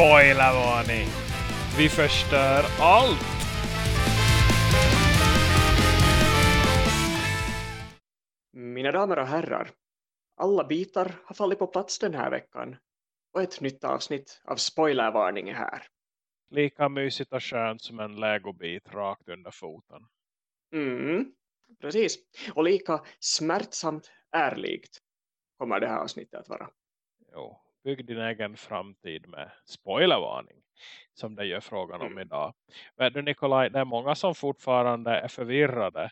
Spoilervarning! Vi förstör allt! Mina damer och herrar, alla bitar har fallit på plats den här veckan och ett nytt avsnitt av spoilervarning är här. Lika mysigt och skönt som en legobit rakt under foten. Mm, precis. Och lika smärtsamt ärligt kommer det här avsnittet att vara. Jo, bygg din egen framtid med spoilervarning som det gör frågan om Mm. idag. Men du Nikolaj, det är många som fortfarande är förvirrade.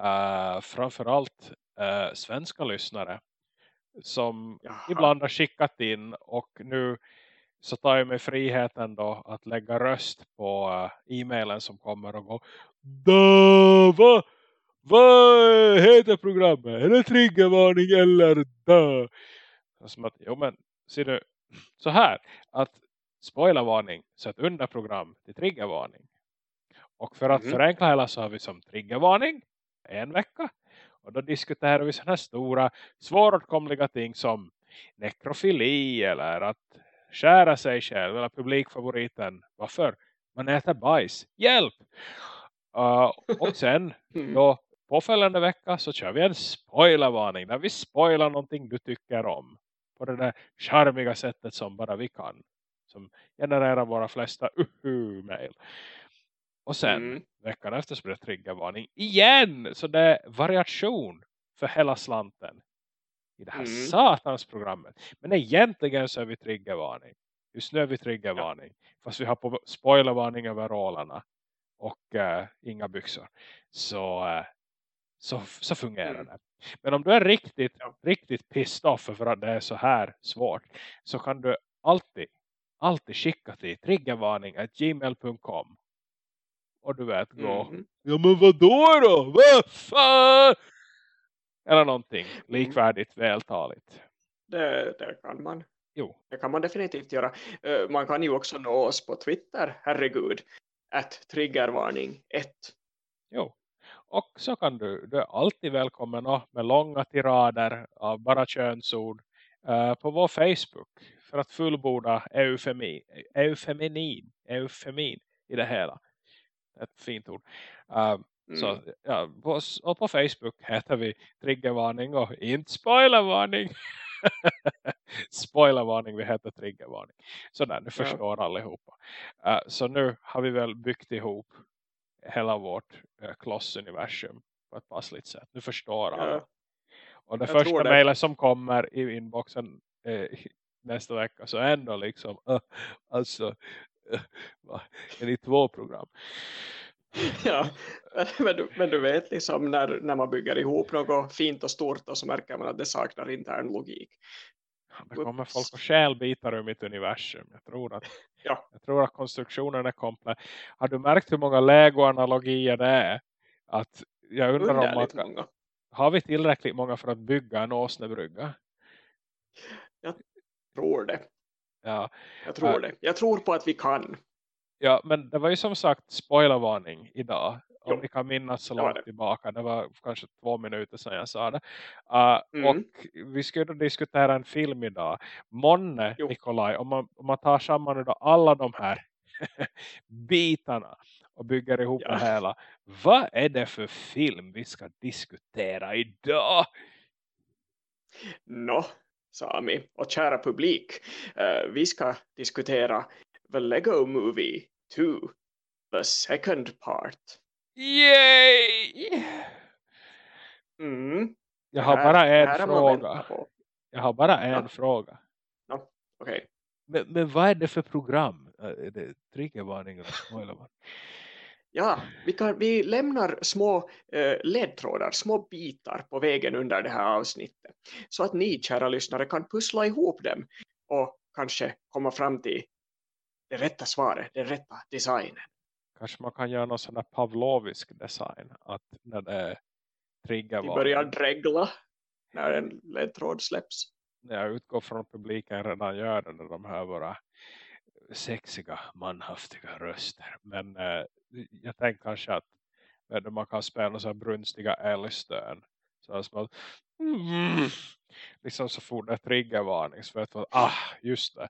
Uh, framförallt uh, svenska lyssnare som Jaha. ibland har skickat in och nu så tar jag mig friheten då att lägga röst på uh, e-mailen som kommer och gå Dö, vad, heter programmet? Är det triggervarning eller dö? Som att, jo men ser du så här att spoilervarning så ett underprogram till triggervarning. Och för att Mhm. förenkla hela så har vi som triggervarning en vecka. Och då diskuterar vi sådana här stora svåråtkomliga ting som nekrofili eller att skära sig själv eller publikfavoriten. Varför? Man äter bajs. Hjälp! Uh, och sen Mm. då påföljande vecka så kör vi en spoilervarning där vi spoilar någonting du tycker om. På det där charmiga sättet som bara vi kan. Som genererar våra flesta uhu-mail. Och sen Mm. veckan efter så blir det triggervarning igen. Så det är variation för hela slanten. I det här Mm. satans programmet. Men egentligen så är vi triggervarning. Just nu är vi triggervarning. Fast vi har på spoilervarning över rollerna. Och eh, inga byxor. Så, eh, så, så fungerar Mm. det. Men om du är riktigt, riktigt pissed off för att det är så här svårt. Så kan du alltid, alltid skicka till triggervarning.gmail.com. Och du vet, gå. Mhm. Ja men vad då då? Vad fan? Eller någonting Mm. likvärdigt vältaligt. Det, det kan man. Jo, Det kan man definitivt göra. Eh, Man kan ju också nå oss på Twitter, herregud. Att triggervarning 1. jo. Och så kan du, du är alltid välkommen med långa tirader av bara könsord eh, på vår Facebook. För att fullborda eufemi, eufeminin, eufemin i det hela. Ett fint ord. Eh, Mm. Så ja, på, och på Facebook heter vi triggervarning och inte spoilervarning. spoilervarning, vi heter triggervarning. Så där, nu förstår allihopa. Uh, så nu har vi väl byggt ihop hela vårt uh, klossuniversum på ett passligt sätt. Nu förstår alla. Ja. Och det jag första mejlet som kommer i inboxen eh, nästa vecka så ändå liksom uh, alltså uh, va, är det två program? Ja, men du, men du vet liksom när, när man bygger ihop något fint och stort och så märker man att det saknar intern logik. Det kommer folk och stjälbitar ur mitt universum. Jag tror att, Ja. jag tror att konstruktionen är komplett. Har du märkt hur många Lego-analogier det är? Att jag undrar om många. har vi tillräckligt många för att bygga en åsnebrygga? Tror det. Ja. Jag tror Ja. det. Jag tror på att vi kan. Ja, men det var ju som sagt spoilervarning idag. Om Jo. ni kan minnas så långt det. tillbaka. Det var kanske två minuter sedan jag sa det. Uh, Mm. Och vi skulle diskutera en film idag. Månne, Jo. Nikolaj, om man, om man tar samman alla de här bitarna och bygger ihop Ja. det hela. Vad är det för film vi ska diskutera idag? Nå, Sami och kära publik. eh, vi ska diskutera The Lego Movie 2. The second part. Yay! Mm. Jag har här- bara en fråga. Jag har bara en Ja. fråga. Okej. Men, men vad är det för program? Är det triggervarning eller spoilervarning? Ja, vi, kan, vi lämnar små eh, ledtrådar, små bitar på vägen under det här avsnittet. Så att ni, kära lyssnare, kan pussla ihop dem och kanske komma fram till det rätta svaret, den rätta designen. Kanske man kan göra någon sån där pavlovisk design. Att när det Vi triggervarning. börjar dregla när en ledtråd släpps. jag utgår från att publiken redan gör det när de hör våra sexiga, manhaftiga röster. Men eh, jag tänker kanske att du, man kan spela så här brunstiga älgstön. Så här som att, mm, liksom så fort det är triggervarning så vet man, ah, just det.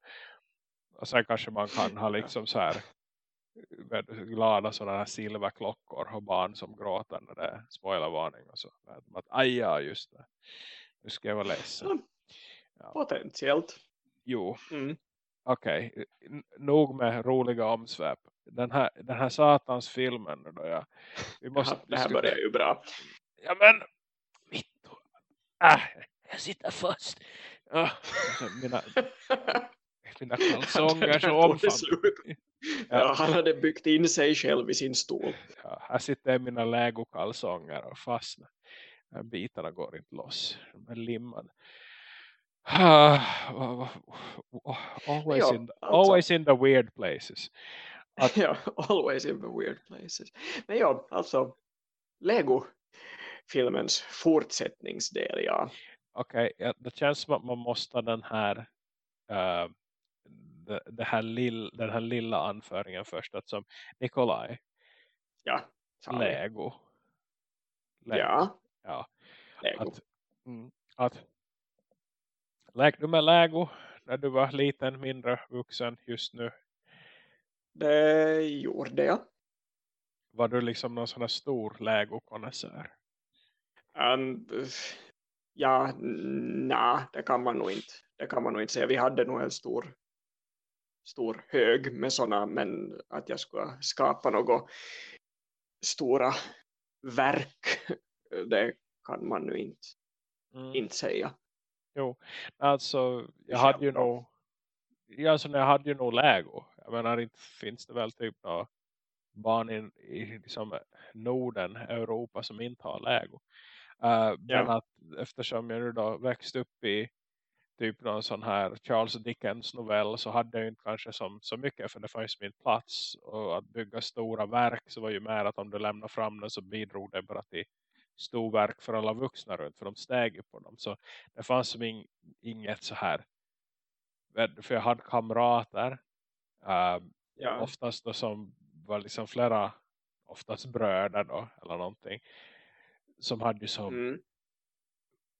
Och sen kanske man kan ha liksom så här glada sådana här silverklockor och barn som gråter när det är spoilervarning och så. Att, aj ja, just det. Nu ska jag vara ledsen. Ja. Potentiellt. Jo. Mm. Okej, okay. nog med roliga omsväp. Den här, den här satans filmen då jag, vi måste, ja, det här börjar ju bra. Ja men, mitt, äh, jag sitter fast. Ja, alltså, mina, mina kalsonger så omfamnar. Ja, han hade byggt in sig själv i sin stol. Ja, här sitter mina lägokalsonger och fastnar. Bitarna går inte loss. De är limmade. always, ja, in, the, alltså. always in the weird places. Att, ja, always in the weird places. Men ja, alltså Lego-filmens fortsättningsdel, ja. Okej, okay, det känns som att man måste den här uh, det, det här lill, den här lilla anföringen först. Att som Nikolaj. Ja. Lego. Lego. Ja. Ja. Lego. Att, mm, att Lek du med Lego när du var liten, mindre vuxen just nu? Det gjorde jag. Var du liksom någon sån här stor Lego-konnässör? Um, ja, nej, det kan man nog inte. Det kan man nog inte säga. Vi hade nog en stor stor hög med sådana men att jag skulle skapa något stora verk det kan man nu inte, mm. inte säga. Jo, alltså jag hade ju nog alltså, jag hade ju nog Lego. Jag menar inte finns det väl typ några barn in, i liksom Norden, Europa som inte har Lego. Uh, men ja. att eftersom jag nu då växt upp i typ någon sån här Charles Dickens novell så hade jag inte kanske som, så mycket för det fanns min plats. Och att bygga stora verk så var ju mer att om du lämnar fram den så bidrog det bara till storverk för alla vuxna runt för de steg ju på dem. Så det fanns som in, inget så här för jag hade kamrater uh, ja. oftast då som var liksom flera oftast bröder då eller någonting som hade ju som mm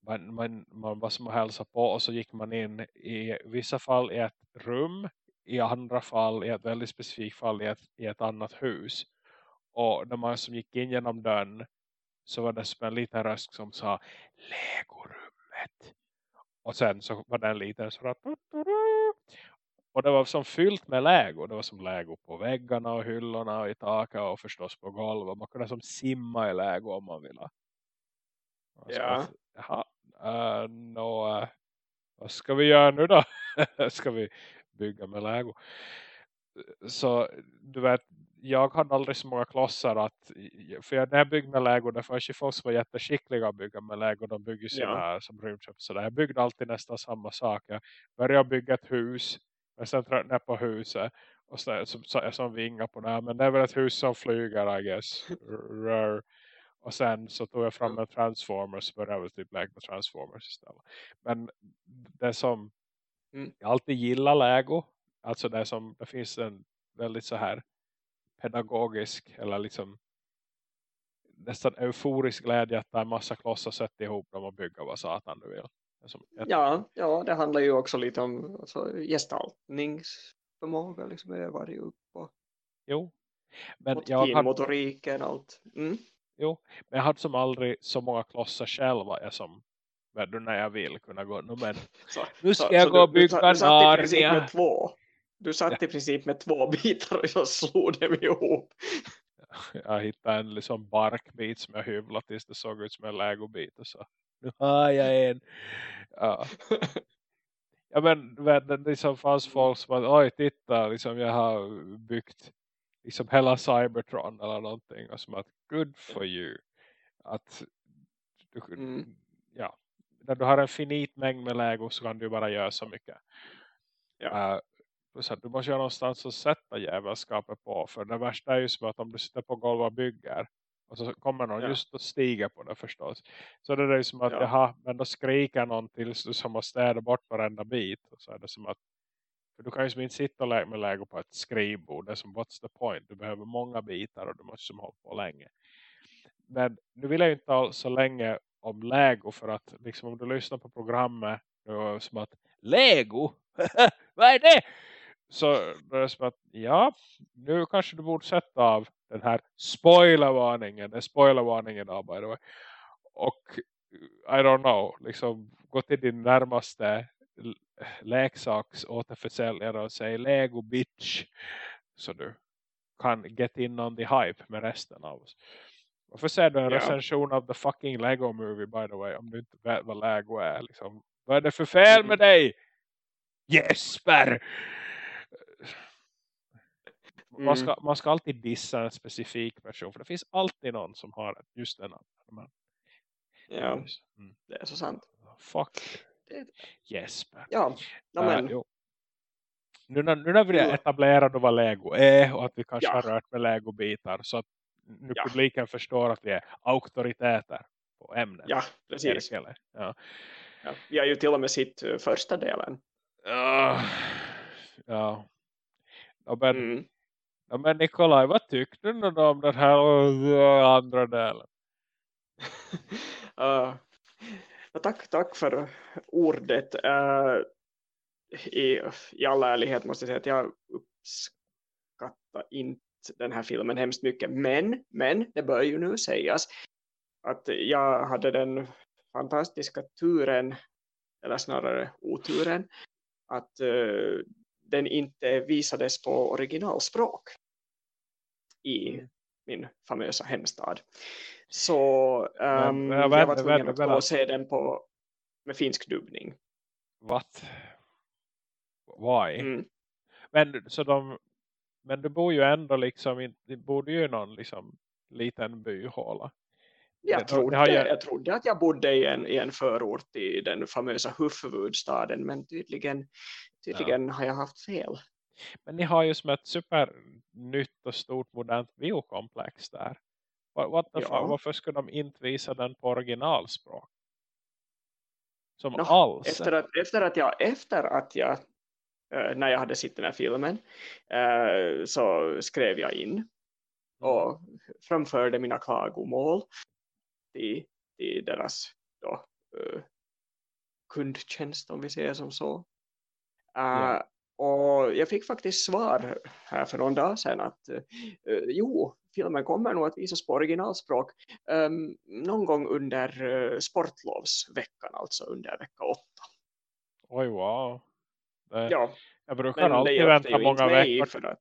man, man, man var som att hälsa på och så gick man in i vissa fall i ett rum i andra fall, i ett väldigt specifikt fall i ett, i ett annat hus och när man som gick in genom dörren så var det som en liten röst som sa Legorummet och sen så var det en liten så och det var som fyllt med Lego. Det var som Lego på väggarna och hyllorna och i taket och förstås på golvet. Man kunde som simma i Lego om man ville. Ja. Jaha, uh, no, uh, vad ska vi göra nu då? ska vi bygga med Lego? Så du vet, jag hade aldrig så många klossar att, för när jag byggde med Lego, fanns ju folk som var jätteskickliga att bygga med Lego, de bygger sina ja. som rymdskepp så Jag byggde alltid nästan samma sak. Jag började bygga ett hus, men sen tröttnade jag på huset och så, så, så, som vingar på det här. Men det är väl ett hus som flyger, I guess. Rör. Och sen så tog jag fram en Transformers och började typ lägga Transformers istället. Men det som mm. jag alltid gillar Lego. Alltså det som det finns en väldigt så här pedagogisk eller liksom nästan euforisk glädje att det är en massa klossar sätta ihop dem och bygga vad satan du vill. Ja, ja, det handlar ju också lite om alltså, gestaltningsförmåga liksom övar ju upp och jo. Men jag har... motoriken allt. Mm. Jo, men jag hade som aldrig så många klossar själva jag som du, när jag vill kunna gå. No, men, så, nu ska så, jag så gå och bygga du, du, satt i princip med två. Du satt ja. i princip med två bitar och jag slog dem ihop. Jag hittade en liksom barkbit som jag hyvlade tills det såg ut som en legobit och så. Nu har jag en. Ja. ja men det liksom fanns folk som att oj titta liksom jag har byggt liksom hela Cybertron eller någonting och som att good for you att du, mm. ja, när du har en finit mängd med Lego så kan du bara göra så mycket ja. uh, så du måste ju någonstans att sätta jävelskapet på för det värsta är ju som att om du sitter på golvet och bygger och så kommer någon ja. just att stiga på det förstås. Så det är ju som att, ja. jaha, men då skriker någon tills du som måste städa bort varenda bit. Och så är det som att för du kan ju inte sitta och lägga med Lego på ett skrivbord. Det är som what's the point? Du behöver många bitar och du måste som hålla på länge. Men nu vill jag inte tala så länge om Lego för att liksom om du lyssnar på programmet och som att Lego? Vad är det? så då är det som att, ja, nu kanske du borde sätta av den här spoilervarningen. Det är spoilervarningen idag by the way. Och eh, I don't know, liksom gå till din närmaste leksaks återförsäljare och säg Lego bitch. Så du kan get in on the hype med resten av oss. Varför ser du en Ja. recension av the fucking Lego movie by the way? Om du inte vet vad Lego är. Liksom. Vad är det för fel Mm. med dig? Jesper! Man, Mm. ska, man ska alltid dissa en specifik person. För det finns alltid någon som har just den. Men, Ja, mm, det är så sant. fuck Jesper. Ja, men, jo. nu, när, nu när vi är etablerade vad Lego är och att vi kanske Ja. har rört med Lego-bitar så att nu Ja. publiken förstår att vi är auktoriteter på ämnet. ja, precis. Ja. Ja, vi har ju till och med sitt eh, första delen. Ja. ja. Ja, men, Mm. ja, men Nikolaj, vad tyckte du om den här uh, andra delen? Uh, tack, tack för ordet. Uh, i, I all ärlighet måste jag säga att jag uppskattar inte den här filmen hemskt mycket. Men, men det bör ju nu sägas att jag hade den fantastiska turen, eller snarare oturen, att uh, den inte visades på originalspråk i Mm. min famösa hemstad. Så um, ja, jag vänta, var tvungen vänta, att gå och se den på, med finsk dubbning. What? Why? Mm. Men så de men du bor ju ändå liksom du bor ju i någon liksom liten byhåla. Jag, Det- trodde, jag- jag trodde att jag bodde i en, i en förort i den famösa Hufvudstaden men tydligen, tydligen har jag haft fel. Men ni har ju som ett supernytt och stort modernt biokomplex där. What, the Ja. Varför skulle de inte visa den på originalspråk? Som Nå, alls. Efter att, efter att jag, efter att jag eh, när jag hade sett den här filmen eh, så skrev jag in och framförde mina klagomål till, till deras då, eh, kundtjänst om vi säger som så. Ja. Och jag fick faktiskt svar här för någon dag sedan att jo, filmen kommer nog att visas på originalspråk eh, någon gång under eh, sportlovsveckan, alltså under vecka åtta. Oj, wow. Det, Ja, jag brukar men alltid vänta många veckor. för att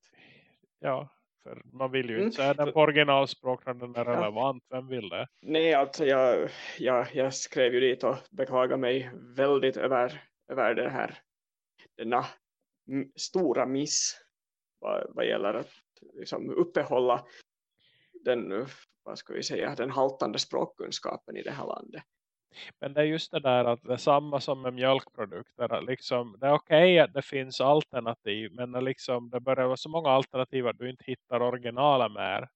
Ja, för man vill ju Mm. inte säga den på originalspråk när den är relevant. Vem vill det? Nej, alltså jag, jag, jag skrev ju dit och beklagade mig väldigt över, över det här, denna stora miss vad, vad gäller att liksom uppehålla den, vad ska vi säga, den haltande språkkunskapen i det här landet. Men det är just det där att det är samma som med mjölkprodukter. Liksom, det är okej att det finns alternativ. Men det, liksom, det börjar vara så många alternativ att du inte hittar originalen mer.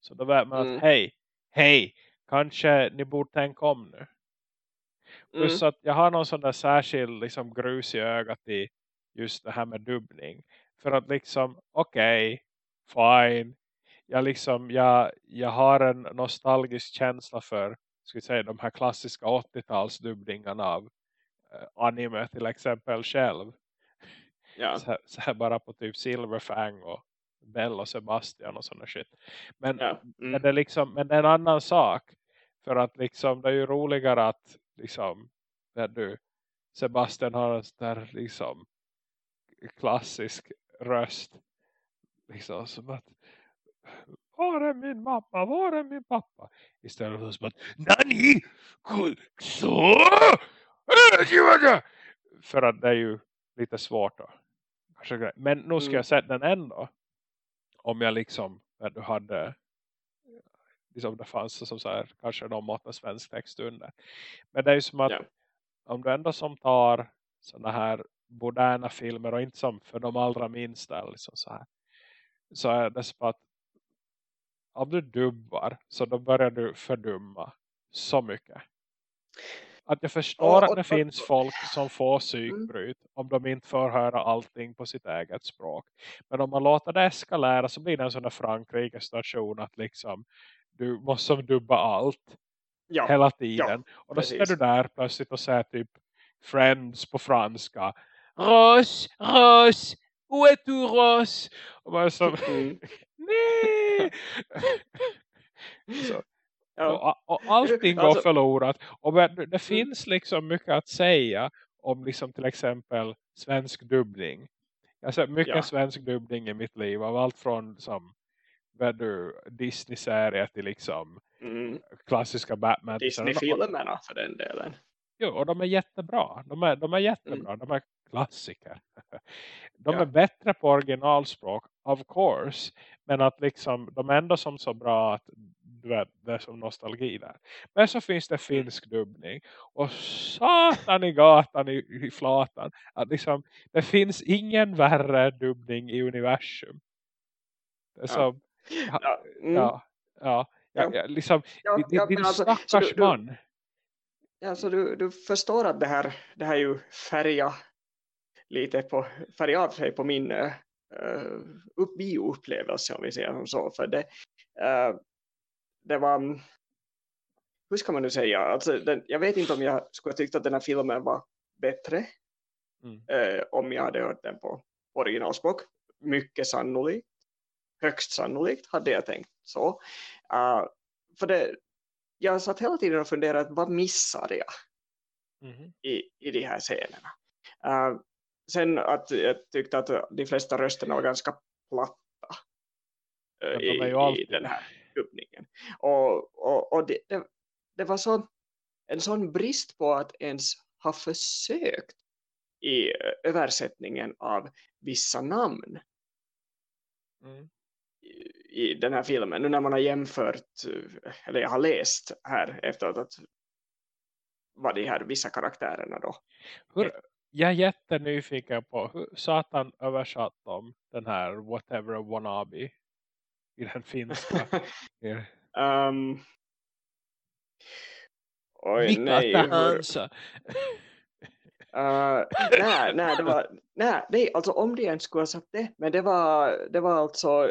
Så då vet man Mm. att hej, hej, kanske ni borde tänka om nu. Mm. Plus att jag har någon sån där särskild liksom, grus i ögat i just det här med dubbning. För att liksom, okej, fine. Jag, liksom, jag, jag har en nostalgisk känsla för vi säga, de här klassiska 80-talsdubbningarna av eh, anime till exempel själv. Ja, Så, här, så här bara på typ Silverfang och Bell och Sebastian och sådana shit. Men, ja. men, Mm. det är liksom, men det är en annan sak. För att liksom, det är ju roligare att liksom, när du Sebastian har en sån där liksom klassisk röst. Liksom som att var är min mamma? Var är min pappa? Istället för att Nani! Så! För att det är ju lite svårt då. Men nu ska Mm. jag sätta den ändå. Om jag liksom när du hade liksom det fanns som så här, kanske någon mått med svensk text under. Men det är ju som att Ja. om du ändå som tar sådana här moderna filmer och inte som för de allra minsta liksom så här. Så är det som att om du dubbar så då börjar du fördumma så mycket. Att jag förstår Och- att och- det och- finns folk som får psykbryt om de inte får höra allting på sitt eget språk. Men om man låter det eskalera så blir det en sån där Frankrike station att liksom du måste dubba allt Ja, hela tiden. och då står du där plötsligt och säger typ Friends på franska. Ros, ros, Où est tu Ross? Och man är som, Mm. nej! så, Ja. och, och allting går Alltså- förlorat. Och det finns liksom mycket att säga om liksom till exempel svensk dubbning. Jag har sett mycket Ja. svensk dubbning i mitt liv. Av allt från som Disney-serier till liksom Mm. klassiska Batman. Disney-filmerna för den delen. Jo, och de är jättebra. De är, de är jättebra. De är klassiker. De Ja. är bättre på originalspråk, of course. Men att liksom, de ändå som så bra att du vet, det är som nostalgi där. Men så finns det finsk dubbning. Och satan i gatan i, i flatan. Att liksom, det finns ingen värre dubbning i universum. Det är Ja. som, Ja, mm. ja, ja. Ja, Ja. ja, liksom, Ja, din, ja, din alltså, så stackars du- du- man. Ja, så du, du förstår att det här, det här är ju färga lite på, färga av sig på min uh, upp, bioupplevelse om vi säger som så. För det, eh, det var, hur ska man nu säga, alltså, den, jag vet inte om jag skulle ha tyckt att den här filmen var bättre Mm. eh, om jag hade hört den på originalspråk. Mycket sannolikt. Högst sannolikt hade jag tänkt så. Eh, för det, jag satt hela tiden och funderade, vad missade jag? Mhm. i, i de här scenerna. Uh, sen att jag tyckte att de flesta rösterna var ganska platta Ja, de i, är ju i alltid den här dubbningen. Och, och, och det, det, det var så en sån brist på att ens ha försökt i eh, översättningen av vissa namn Mm. i, i den här filmen. Nu när man har jämfört, eh, eller jag har läst här efteråt att vad de här vissa karaktärerna då Hur, jag är jättenyfiken på hur satan översatt de den här whatever wannabe i den finska. Um, oj, Vilka nej. hur-? Uh, nej, nej, det var, nej, nej, alltså om de ens skulle ha sagt det, men det var, det var alltså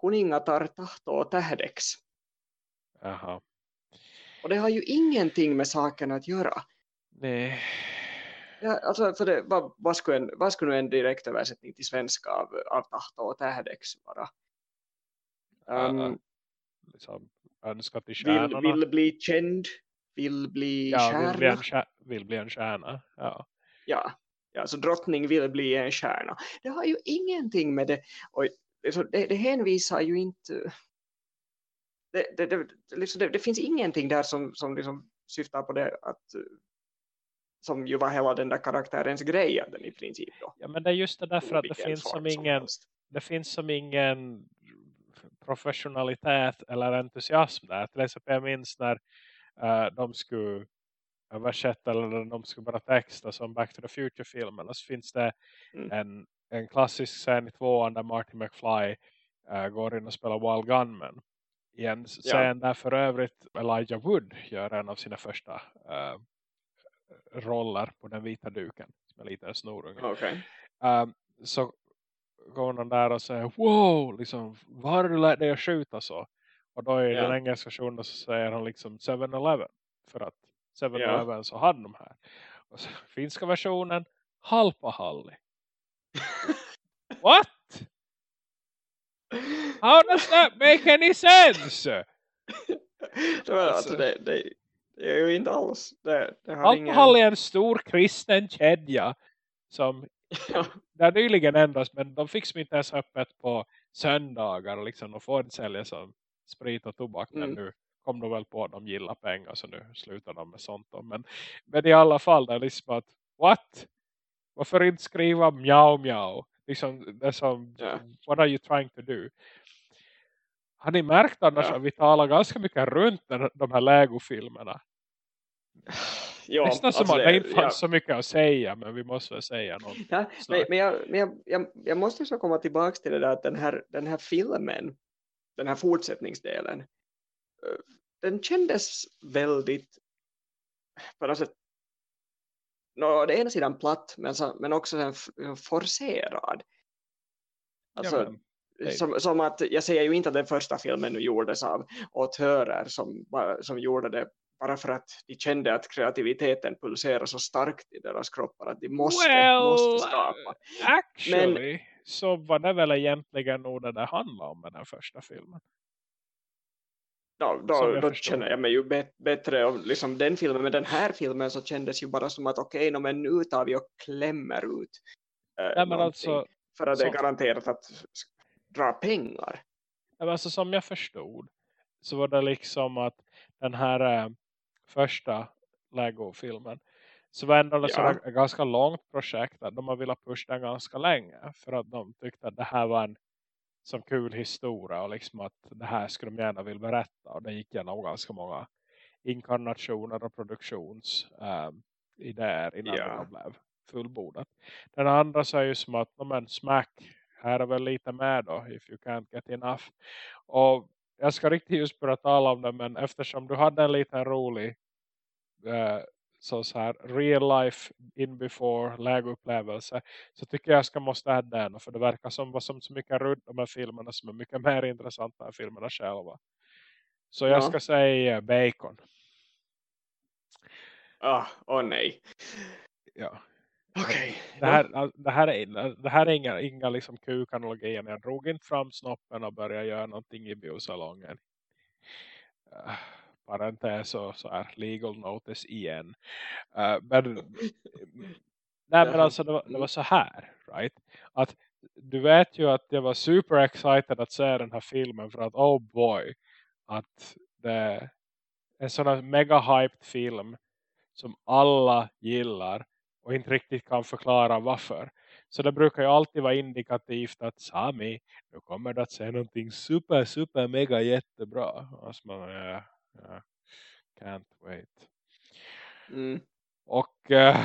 kuningatar tahto och tähdex. Jaha. Och det har ju ingenting med saken att göra. Nej. Ja, alltså, för det, vad, vad, skulle en, vad skulle en direktöversättning till svenska av, av tahto och tähdex vara? Um, Ja, Liksom, önska till vill, stjärnorna. vill bli känd, vill bli ja, stjärna. vill bli, en, stjär- vill bli en stjärna. Ja. ja, ja, så drottning vill bli en stjärna. Det har ju ingenting med det, och liksom, det, det hänvisar ju inte, det, det, det, liksom, det, det finns ingenting där som, som liksom syftar på det att som ju var hela den där karaktärens grej den i princip då. ja, men det är just det därför att det finns som ingen helst. det finns som ingen professionalitet eller entusiasm där. Till exempel jag minns när eh, de skulle översätta eller de skulle bara texta som Back to the Future-filmen. Och så finns det Mm. en, en klassisk scen i tvåan där Marty McFly eh, går in och spelar Wild Gunman. I en scen där för övrigt Elijah Wood gör en av sina första eh, roller på den vita duken. Som en liten snorunge. Okej. Um, så går någon där och säger wow, liksom, vad har du lärt dig att skjuta så? Och då i Ja. den engelska versionen så säger han liksom 7-Eleven. För att 7-Eleven så hade de här. Och så, finska versionen Halpahalli. What? How does that make any sense? det, var, Alltså- alltså, det, det, det är ju inte alls. Det, det har ingen... Halpahalli är en stor kristen kedja som Ja, där nyligen endast, men de fick som inte ens öppet på söndagar liksom de får inte sälja som sprit och tobak men Mm. nu kom de väl på att de gillar pengar så nu slutar de med sånt då. men, men i alla fall det är liksom att what? Varför inte skriva mjau mjau? Liksom, det som, Ja. what are you trying to do? Har ni märkt annars Ja. att vi talar ganska mycket runt de här Lego-filmerna? Ja, Nästan som alltså att det inte fanns ja. så mycket att säga men vi måste väl säga något. Ja, men, men, jag, men jag, jag, jag måste så komma tillbaka till det där att den här, den här filmen, den här fortsättningsdelen, eh, den kändes väldigt på något sätt nå, det ena sidan platt men, men också f- forcerad. Alltså, Ja, som, som att, jag säger ju inte att den första filmen nu gjordes av autörer som, som gjorde det bara för att de kände att kreativiteten pulserar så starkt i deras kroppar att de måste, well, måste skapa. Actually, Men, så var det väl egentligen nog det det handlade om med den första filmen. Ja, då, då känner jag mig ju bättre om liksom den filmen. Men den här filmen så kändes ju bara som att okej, okay, men nu tar vi och klämmer ut eh, Nej, men alltså, för att så, det är garanterat att dra pengar. Alltså som jag förstod så var det liksom att den här äh, första Lego-filmen så var ändå ja. ett ganska långt projekt att de har velat pusha den ganska länge för att de tyckte att det här var en som kul historia och liksom att det här skulle de gärna vilja berätta och det gick igenom ganska många inkarnationer och produktionsidéer um, innan ja. det blev fullbordat. Den andra säger ju som att men smack, här är väl lite med då if you can't get enough. Och jag ska riktigt just börja tala om det men eftersom du hade en liten rolig uh, så, så här real life in before lägeupplevelse så tycker jag ska måste äta den för det verkar som var som så mycket runt de här filmerna som är mycket mer intressanta än filmerna själva. Så jag ja. ska säga bacon. Ah, åh oh, nej. Ja. Okay. Det, här, det här är, det här är inga, inga liksom kukanalogier. Jag drog inte fram snoppen och började göra någonting i biosalongen. Uh, parentes och så här legal notice igen. Uh, men, nej men alltså det var, det var så här, right? Att du vet ju att jag var super excited att se den här filmen för att oh boy, att det är en sån här mega hyped film som alla gillar och inte riktigt kan förklara varför. Så det brukar ju alltid vara indikativt att Sami, nu kommer det att se någonting super, super, mega jättebra. Alltså man, ja, ja, can't wait. Mm. Och äh,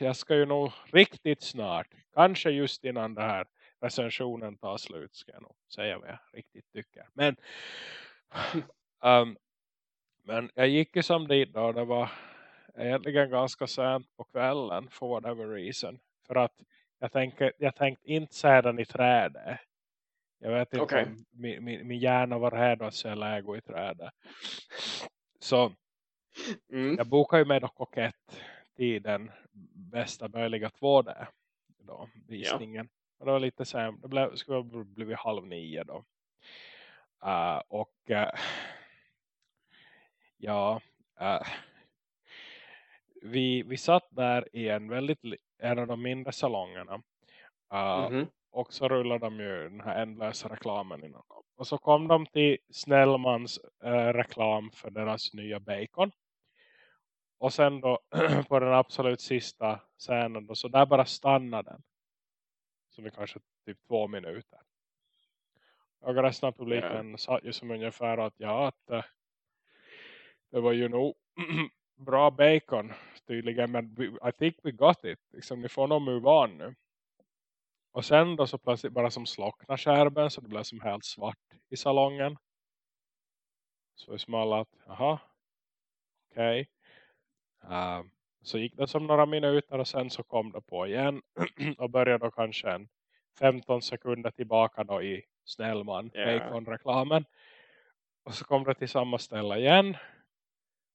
jag ska ju nog riktigt snart, kanske just innan det här recensionen tar slut ska jag nog säga vad jag riktigt tycker. Men, um, men jag gick ju som dit då, det var egentligen ganska sent på kvällen for whatever reason. För att jag tänkte, jag tänkte inte se den i trädet. Jag vet inte okay. om min, min, min hjärna var redo att se lägo i trädet. Så mm. jag bokade ju med kokett tiden bästa möjliga 2D då, visningen. Ja. Och det var lite sen, det blev, skulle blivit halv nio då. Uh, och uh, ja, uh, vi, vi satt där i en väldigt en av de mindre salongerna. Uh, mm -hmm. Och så rullade de ju den här ändlösa reklamen innan dem. Och så kom de till Snellmans uh, reklam för deras nya bacon. Och sen då på den absolut sista scenen då, så där bara stannade den. Som i kanske typ två minuter. Och resten av publiken yeah. sa ju som ungefär att ja att uh, det var ju nog bra bacon tydligen. Men we, I think we got it. Liksom, ni får nog move on nu. Och sen då så plötsligt bara som slocknar skärben så det blev som helt svart i salongen. Så är som alla att, jaha, okej. Okay. Uh, ehm, så gick det som några minuter och sen så kom det på igen. och började då kanske en 15 sekunder tillbaka då i Snellman, yeah. bacon-reklamen. Och så kom det till samma ställe igen.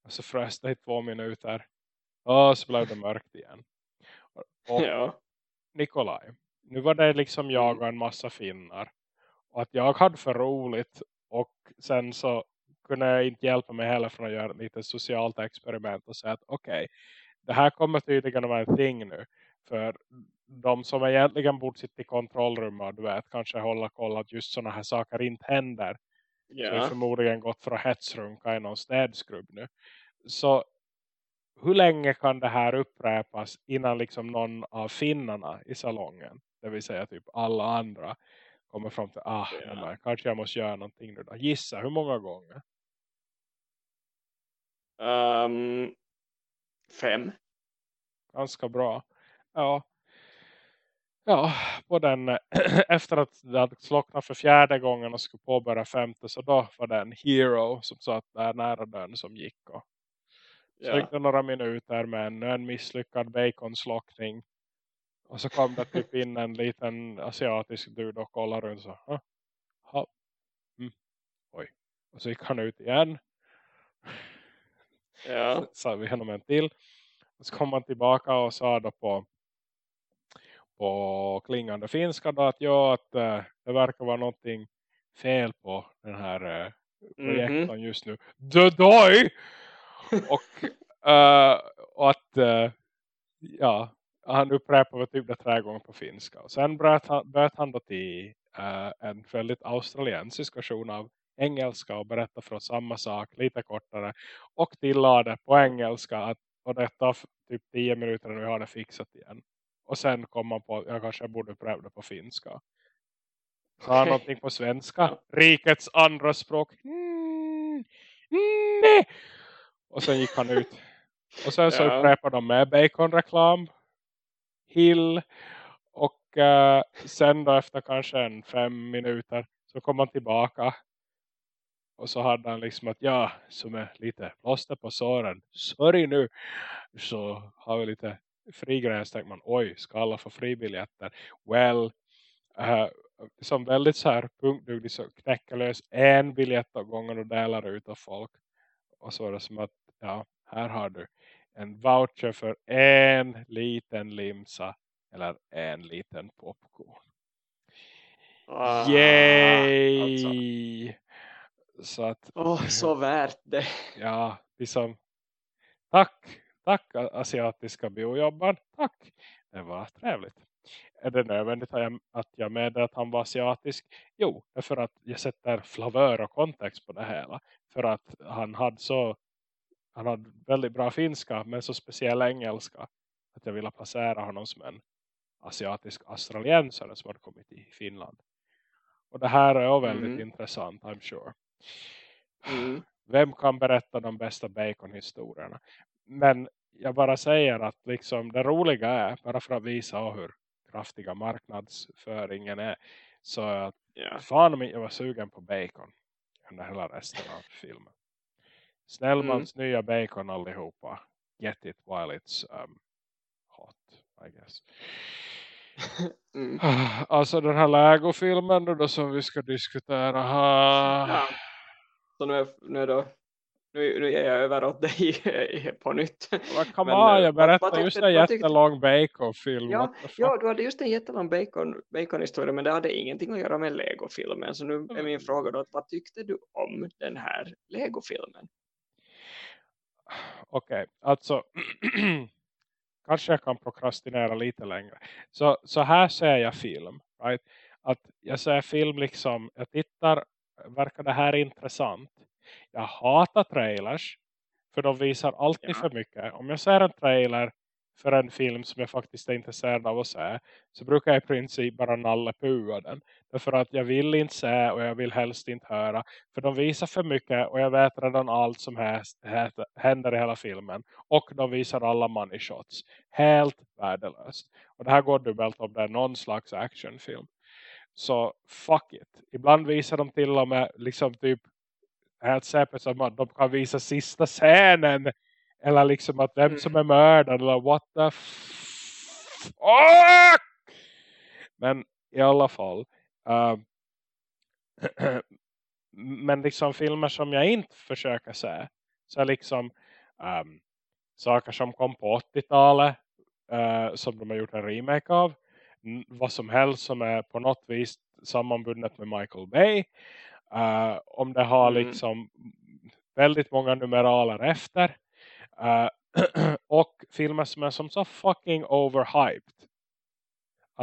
Och så frös det i två minuter. Och så blev det mörkt igen. Och ja. Nikolaj. Nu var det liksom jag mm. och en massa finnar. Och att jag hade för roligt. Och sen så kunde jag inte hjälpa mig heller från att göra ett litet socialt experiment. Och säga att okej. Okay, det här kommer tydligen att vara en ting nu. För de som egentligen borde sitta i kontrollrummet. Du vet kanske hålla koll att just sådana här saker inte händer. Så är förmodligen gått för att hetsrunka i någon städskrubb nu. Så hur länge kan det här upprepas innan liksom någon av finnarna i salongen, det vill säga typ alla andra, kommer fram till, ah, yeah. nej, kanske jag måste göra någonting nu då. Gissa, hur många gånger? Um, fem. Ganska bra. Ja. Ja, på den, efter att det hade slocknat för fjärde gången och skulle påbörja femte så då var det en hero som satt där nära dörren som gick och så gick det några minuter med en, en misslyckad baconslockning. Och så kom det typ in en liten asiatisk dude och kollade runt så. Ha? ha. Mm. Oj. Och så gick han ut igen. Ja. sa vi honom en till. Och så kom han tillbaka och sa då på, på klingande finska då att, ja, att uh, det verkar vara någonting fel på den här uh, projektorn Mhm. just nu. Dödoj! och, uh, och att uh, ja, han upprepade typ det tre gånger på finska. Och sen bröt han, böt han då till en väldigt australiensisk version av engelska och berättade för oss samma sak lite kortare. Och tillade på engelska att och detta typ 10 minuter när vi har det fixat igen. Och sen kom man på att jag kanske borde pröva det på finska. Så han Okej. någonting på svenska. Rikets andra språk. Mm, mm, nej. Och sen gick han ut. Och sen så Ja. upprepade de med baconreklam. Hill. Och eh, sen då efter kanske en fem minuter så kom han tillbaka. Och så hade han liksom att ja, som är lite plåster på såren. Sorry nu. Så har vi lite frigrejer. Så tänker man, oj, ska alla få fribiljetter? Well, eh, som väldigt så här punktduglig så knäcker lös en biljett av gången och delar ut av folk. Och så är det som att, ja, här har du en voucher för en liten limsa eller en liten popcorn. Ah, Yay! alltså. Så att, Åh, så värt det. ja, liksom, tack, tack asiatiska biojobban, tack. Det var trevligt. Är det nödvändigt att jag, med att han var asiatisk? Jo, för att jag sätter flavör och kontext på det hela. För att han hade så han hade väldigt bra finska men så speciell engelska att jag ville placera honom som en asiatisk australiensare som hade kommit i Finland. Och det här är väldigt Mm. intressant, I'm sure. Mm. Vem kan berätta de bästa baconhistorierna? Men jag bara säger att liksom det roliga är, bara för att visa hur kraftiga marknadsföringen är, så att Ja. fan om jag var sugen på bacon under hela resten av filmen. Snellmans nya bacon allihopa. Get it while it's um, hot, I guess. Mm. Alltså den här Lego-filmen då, då som vi ska diskutera. ha- Ja. Så nu, är, nu, är då, nu, nu ger jag över åt dig på nytt. Vad kan man? eh, Jag berättar just en jättelång bacon-film. Ja? Ja, du hade just en jättelång bacon, bacon-historia men det hade ingenting att göra med Lego-filmen. Så nu är Mm. min fråga då, vad tyckte du om den här Lego-filmen? Okej, alltså kanske jag kan prokrastinera lite längre. Så, så här ser jag film. Right? Att jag ser film liksom, jag tittar, verkar det här intressant? Jag hatar trailers. För de visar alltid Ja. för mycket. Om jag ser en trailer för en film som jag faktiskt är intresserad av att se. Så brukar jag i princip bara nallepua den. Därför att jag vill inte se och jag vill helst inte höra. För de visar för mycket och jag vet redan allt som händer i hela filmen. Och de visar alla money shots. Helt värdelöst. Och det här går dubbelt om det är någon slags actionfilm. Så fuck it. Ibland visar de till och med liksom typ helt säkert som att de kan visa sista scenen. Eller liksom att vem Mm. som är mördad. Eller what the fuck. Men i alla fall. Uh, men liksom filmer som jag inte försöker se. Så liksom um, saker som kom på 80-talet. eh, som de har gjort en remake av. Vad som helst som är på något vis sammanbundet med Michael Bay. Eh, om det har Mm. liksom väldigt många numeraler efter. Eh, och filmer som är som så fucking overhyped.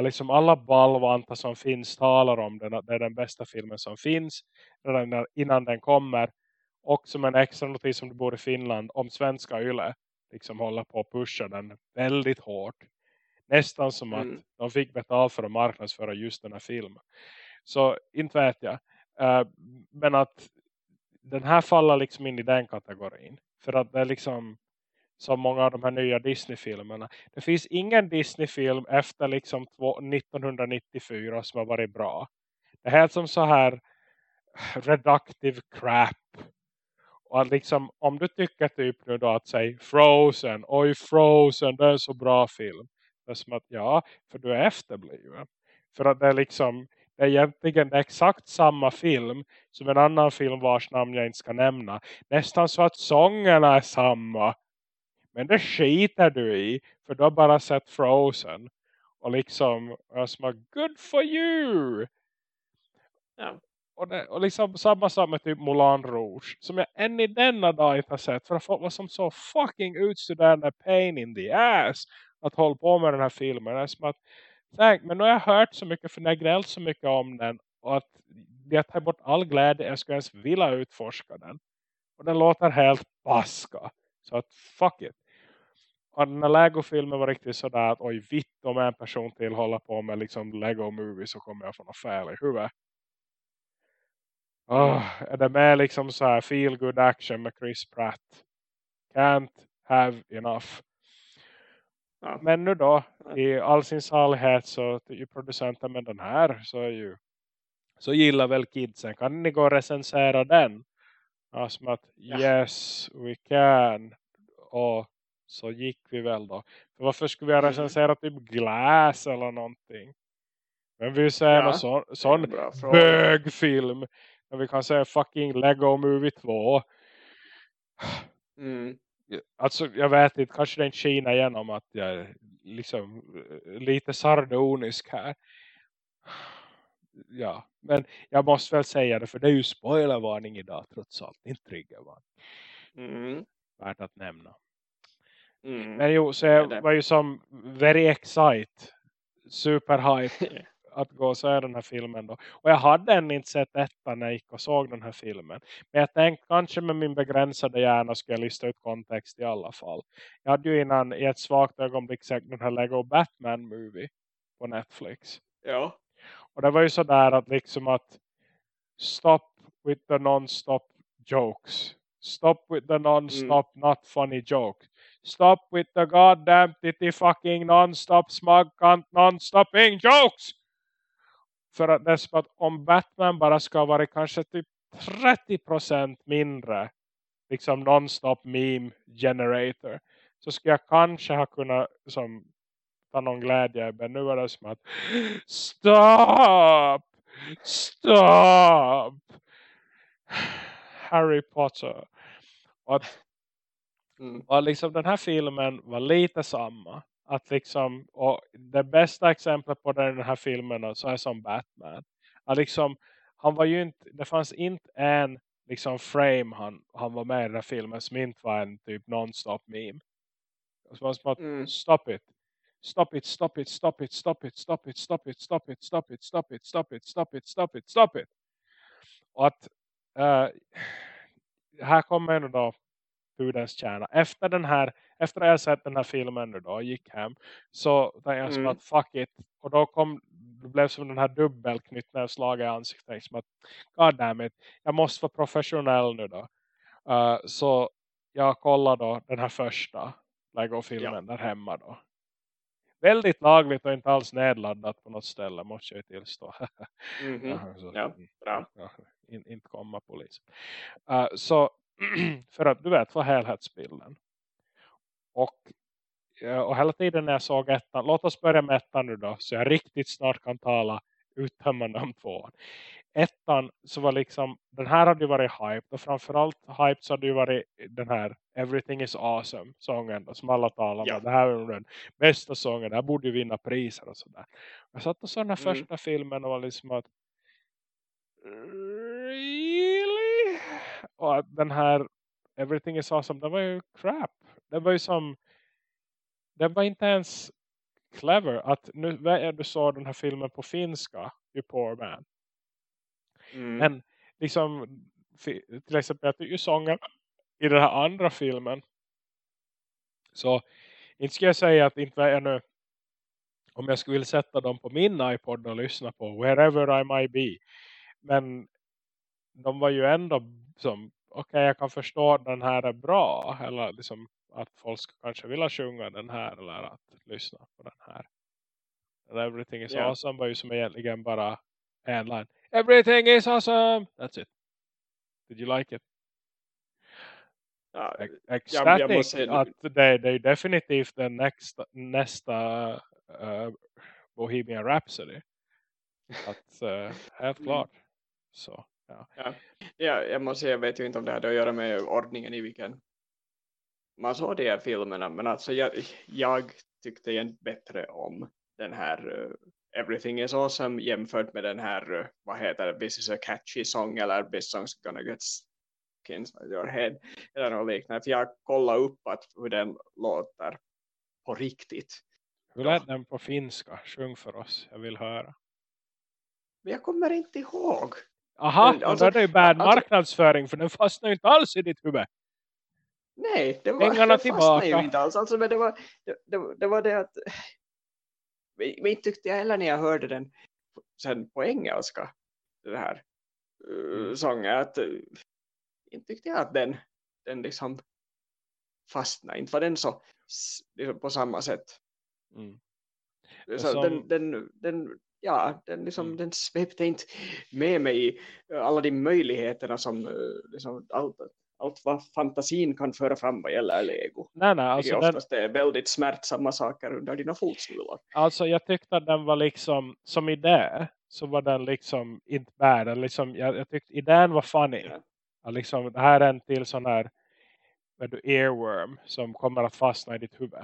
Liksom alla ballvantar som finns talar om den. att Det är den bästa filmen som finns. Redan innan den kommer. Och som en extra notis som du bor i Finland. Om svenska yle. Liksom håller på att pusha den väldigt hårt. Nästan som att Mm. de fick betalt för att marknadsföra just den här filmen. Så inte vet jag. Eh, men att den här faller liksom in i den kategorin. För att det är liksom som många av de här nya Disney-filmerna. Det finns ingen Disney-film efter liksom 1994 som har varit bra. Det är helt som så här reductive crap. Och att liksom, om du tycker typ nu då att säga Frozen, oj Frozen, det är en så bra film. Det är som att ja, för du är efterbliven. För att det är liksom, det är egentligen exakt samma film som en annan film vars namn jag inte ska nämna. Nästan så att sångerna är samma. Men det skiter du i. För du har bara sett Frozen. Och liksom, jag som good for you! Ja. Och, det, och liksom samma sak med typ Moulin Rouge. Som jag än i denna dag inte har sett. För att folk var som så fucking utstuderande pain in the ass. Att hålla på med den här filmen. Det är som att, tänk, men nu har jag hört så mycket. För när jag gnällt så mycket om den. Och att jag tar bort all glädje. Jag skulle ens vilja utforska den. Och den låter helt baska. Så att fuck it. Och den här Lego-filmen var riktigt sådär att oj vitt om en person till håller på med liksom Lego-movie så kommer jag få något fel i huvudet. Oh, är det med liksom så här feel good action med Chris Pratt? Can't have enough. Ja. Men nu då, i all sin salighet så är ju producenten med den här så är ju så gillar väl kidsen. Kan ni gå och recensera den? Ja, som att Ja. yes, we can. Och så gick vi väl då. För varför skulle vi ha recenserat typ Glass eller någonting? Men vi säger Ja, någon sån, sån bögfilm. Vi kan säga fucking Lego Movie 2. Mm. Alltså jag vet inte, kanske det inte skiner igenom att jag är liksom eh, lite sardonisk här. Ja, men jag måste väl säga det för det är ju spoilervarning idag trots allt. Inte triggervarning. Mm. Värt att nämna. Mm. Men jo, så jag var ju som very excited. Super hype att gå och se den här filmen då. Och jag hade än inte sett detta när jag gick och såg den här filmen. Men jag tänkte kanske med min begränsade hjärna skulle jag lista ut kontext i alla fall. Jag hade ju innan i ett svagt ögonblick sett den här Lego Batman movie på Netflix. ja. Och det var ju sådär att liksom att stop with the non-stop jokes. Stop with the non-stop not funny jokes. Stop with the goddamn titty fucking non-stop smug cunt non-stopping jokes. För att att om Batman bara ska vara kanske typ 30% mindre liksom non-stop meme generator så skulle jag kanske ha kunnat som ta någon glädje men nu är det som att stop stop Harry Potter och att Mm. och liksom den här filmen var lite samma. Att liksom, och det bästa exemplet på den här filmen så är som Batman. Att liksom, han var ju inte, det fanns inte en liksom frame han, han var med i den här filmen som inte var en typ non-stop meme. Så man som att, Mm. stop it. Stop it, stop it, stop it, stop it, stop it, stop it, stop it, stop it, stop it, stop it, stop it, stop it, stop it. Och att eh, här kommer nu då pudelns kärna. Efter den här, efter att jag sett den här filmen nu då, gick hem, så tänkte jag som Mm. att fuck it. Och då kom, det blev som den här dubbelknytnävslag i ansiktet. Som att, god damn it, jag måste vara professionell nu då. Eh, så jag kollade då den här första Lego-filmen där hemma då. Väldigt lagligt och inte alls nedladdat på något ställe, måste jag ju tillstå. Mhm. Jaha, så- Ja, mm, bra. ja, in, inte komma polis. Uh, så för att du vet få helhetsbilden. Och, eh, och hela tiden när jag såg ettan, låt oss börja med ettan nu då, så jag riktigt snart kan tala uttömmande om tvåan. Ettan så var liksom, den här hade ju varit hype och framförallt hype så hade ju varit den här Everything is awesome sången då, som alla talar om. Ja. Det här är den bästa sången, det här borde ju vinna priser och sådär. Jag satt och såg den här Mm. första filmen och var liksom att really? Och att den här Everything is awesome, det var ju crap. Det var ju som det var inte ens clever att nu du såg den här filmen på finska You Poor Man. Mm. Men liksom till exempel jag tycker ju sången i den här andra filmen så inte ska jag säga att inte jag nu om jag skulle vilja sätta dem på min iPod och lyssna på wherever I might be. Men de var ju ändå som okej jag kan förstå att den här är bra eller liksom att folk ska kanske vilja sjunga den här eller att lyssna på den här. And everything is Ja. awesome var ju som egentligen bara en line. Everything is awesome! That's it. Did you like it? Ja, jag Ecstatic. säga- att det, det är definitivt den nästa, nästa uh, Bohemian Rhapsody. Att, uh, helt Mm. klart. Så, ja. Ja. ja, jag måste säga, jag vet ju inte om det hade att göra med ordningen i vilken man såg de här filmerna. Men alltså jag, jag tyckte igen bättre om den här uh, Everything is awesome jämfört med den här, uh, vad heter det, This is a catchy song eller This song's gonna get stuck inside your head. Eller något liknande. För jag kollade upp att hur den låter på riktigt. Hur lät den på finska? Sjung för oss, jag vill höra. Men jag kommer inte ihåg. Aha, Men då alltså- är det ju bad alltså- marknadsföring för den fastnar ju inte alls i ditt huvud. Nej, det var, Pengarna tillbaka. ju inte alls. Alltså, men det var det, det, det var det att men inte tyckte jag heller när jag hörde den sen på engelska det här uh, sången att uh, inte tyckte jag att den, den liksom fastnade. Inte var den så liksom på samma sätt. Mm. Så som- den, den, den, ja, den, liksom, Mm. den svepte inte med mig i alla de möjligheterna som uh, liksom, allt, allt vad fantasin kan föra fram vad gäller Lego. Nej, nej, Alltså alltså, den, oftast är väldigt smärtsamma saker under dina fotsulor. alltså jag tyckte att den var liksom, som idé så var den liksom inte bad. Den Liksom, jag, jag tyckte idén var funny. Ja. Liksom, det här är en till sån här du, earworm som kommer att fastna i ditt huvud.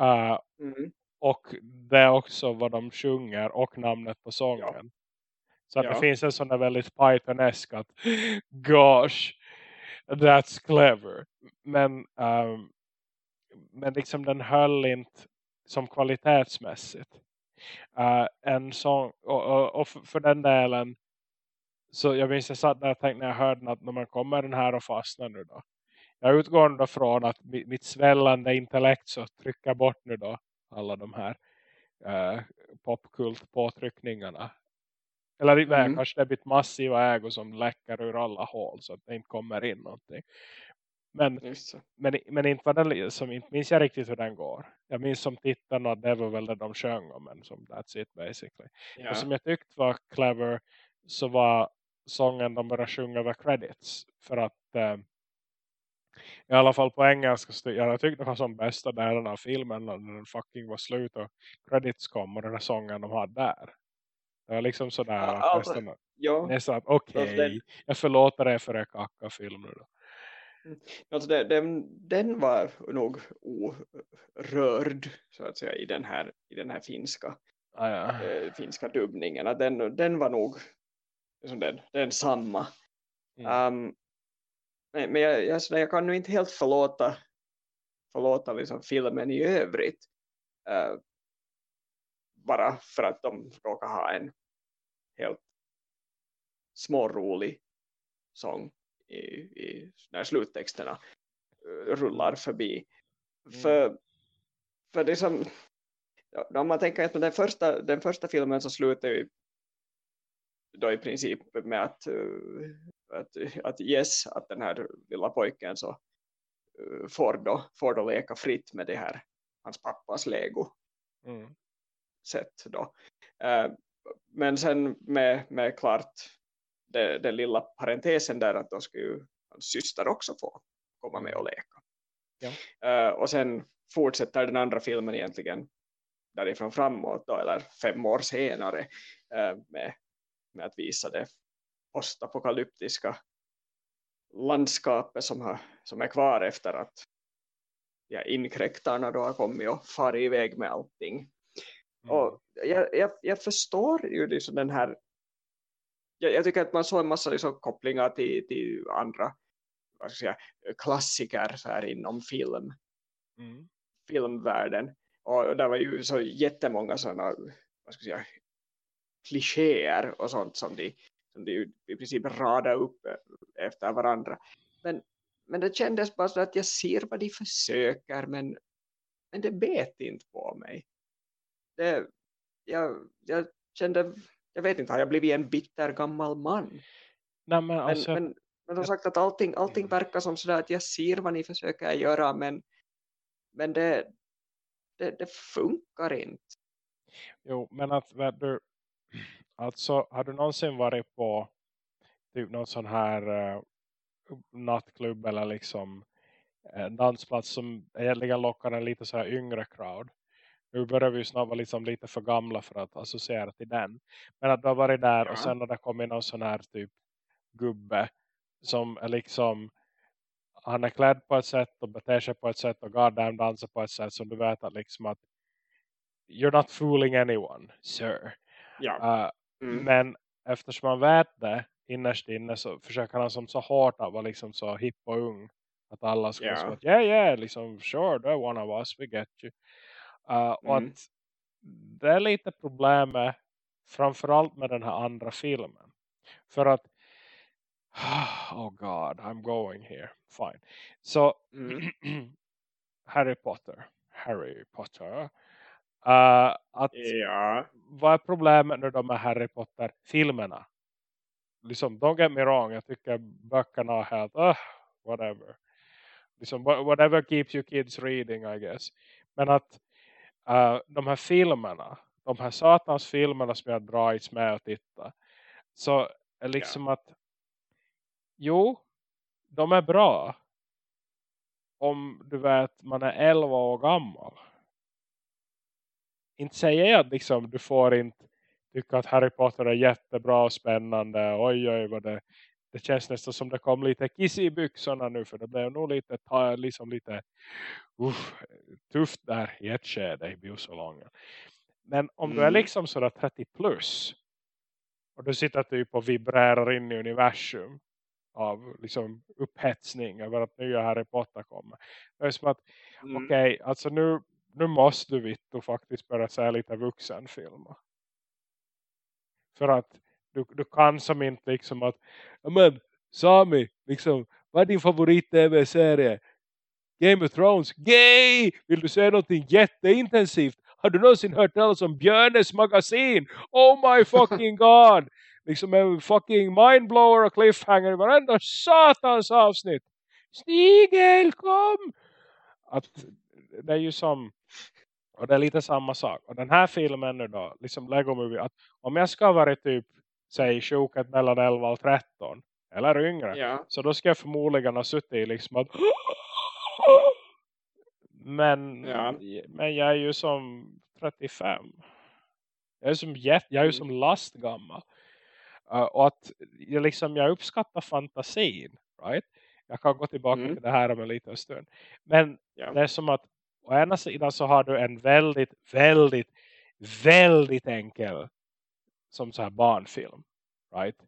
Uh, Mm. Och det är också vad de sjunger och namnet på sången. Så att Ja. det finns en sån där väldigt Python-esk att gosh, that's clever. Men, um, men liksom den höll inte som kvalitetsmässigt. Uh, en sång, och, och, och för, den delen så jag minns jag satt där och tänkte när jag hörde att när man kommer den här och fastnar nu då. Jag utgår då från att mitt, mitt svällande intellekt så trycker bort nu då alla de här uh, popkult påtryckningarna. Eller det Mm. kanske det mitt massiva ägo som läcker ur alla hål så att det inte kommer in någonting. Men, men, men inte, var li- som, inte minns jag riktigt hur den går. Jag minns som tittarna det var väl det de sjöng om. Men som that's it basically. Ja. Och som jag tyckte var clever så var sången de började sjunga över credits. För att eh, i alla fall på engelska så jag tyckte det var som bästa delen av filmen när den fucking var slut och credits kom och den här sången de hade där. Det var liksom sådär Ja, att alltså, nästan, ja. nästan okej, Alltså, den- jag förlåter er för er kacka film nu då. Alltså det, den, den var nog orörd så att säga i den här, i den här finska, Ah, ja. eh, finska dubbningen. Den, den var nog liksom den, den samma. Mm. Um, men men jag, jag, sådär, jag kan nu inte helt förlåta, förlåta liksom filmen i övrigt. eh, bara för att de råkar ha en helt smårolig sång i, i när sluttexterna eh, rullar förbi. Mm. För, för det som, om man tänker att den första, den första filmen så slutar ju då i princip med att, eh, att, att yes, att den här lilla pojken så eh, får då, får då leka fritt med det här, hans pappas lego Mm. sätt då. Eh, men sen med, med klart det, den lilla parentesen där att då ska ju hans syster också få komma med och leka. Ja. Eh, och sen fortsätter den andra filmen egentligen därifrån framåt då, eller fem år senare med, med att visa det postapokalyptiska landskapet som, har, som är kvar efter att ja, inkräktarna då har kommit och farit iväg med allting. Mm. Och jag, jag, jag förstår ju liksom den här jag, jag tycker att man såg en massa liksom kopplingar till, till andra vad ska jag säga, klassiker så här inom film, Mm. filmvärlden. Och där var ju så jättemånga sådana vad ska jag säga, klichéer och sånt som de, som de ju i princip radade upp efter varandra. Men, men det kändes bara så att jag ser vad de försöker men, men det bet inte på mig. Det, jag, jag kände, jag vet inte, har jag blivit en bitter gammal man? Nej, men Men, alltså, men, men som sagt att allting, allting verkar som sådär att jag ser vad ni försöker göra men, men det, det, det funkar inte. Jo, men att du, alltså har du någonsin varit på typ någon sån här uh, nattklubb eller liksom en dansplats som egentligen lockar en lite så här yngre crowd. nu börjar vi ju snart vara liksom lite för gamla för att associera till den. Men att du har varit där Ja. och sen har det kommit någon sån här typ gubbe som är liksom han är klädd på ett sätt och beter sig på ett sätt och goddamn dansar på ett sätt som du vet att liksom att you're not fooling anyone, sir. Ja. Uh, Mm. Men eftersom man vet det innerst inne så försöker han som så hårt att vara liksom så hipp och ung. Att alla ska yeah. att yeah, yeah, liksom sure, they're one of us, we get you. Uh, Och Mm. att det är lite problemet framförallt med den här andra filmen. För att oh god, I'm going here. Fine. Så Mm. Harry Potter. Harry Potter. Uh, att Ja. vad är problemet nu då med Harry Potter-filmerna? Liksom, don't get me wrong, jag tycker böckerna är helt, uh, whatever. Liksom, wha- whatever keeps you kids reading, I guess. Men att uh, de här filmerna, de här satans filmerna som jag dragits med och titta. Så liksom att, jo, de är bra. Om du vet, man är 11 år gammal inte säger jag att liksom, du får inte tycka att Harry Potter är jättebra och spännande. Oj, oj, vad det, det känns nästan som det kom lite kiss i byxorna nu. För det blev nog lite, liksom lite uff, tufft där i ett skede i biosalongen. Men om du är Mm. liksom sådär 30 plus. Och du sitter typ och vibrerar in i universum. Av liksom upphetsning över att nya Harry Potter kommer. Det är som att Mm. okej, alltså nu, nu måste du Vittu faktiskt börja säga lite vuxenfilmer. För att du, du kan som inte liksom att "Ja, men Sami, liksom, vad är din favorit tv-serie? Game of Thrones, gay! Vill du säga någonting jätteintensivt? Har du någonsin hört talas om Björnes magasin? Oh my fucking god! Liksom en fucking mindblower och cliffhanger i varenda satans avsnitt. Stigel, kom! Att det är ju som och det är lite samma sak. Och den här filmen nu då, liksom Lego Movie, att om jag ska vara typ, säg sjuket mellan 11 och 13, eller yngre, Ja. så då ska jag förmodligen ha suttit i liksom att men, Ja. men jag är ju som 35. Jag är som, jätt, jag är ju Mm. som lastgammal. Uh, och att jag, liksom, jag uppskattar fantasin. Right? Jag kan gå tillbaka Mm. till det här om en liten stund. Men Ja. det är som att å ena sidan så har du en väldigt, väldigt, väldigt enkel som så här barnfilm. Right?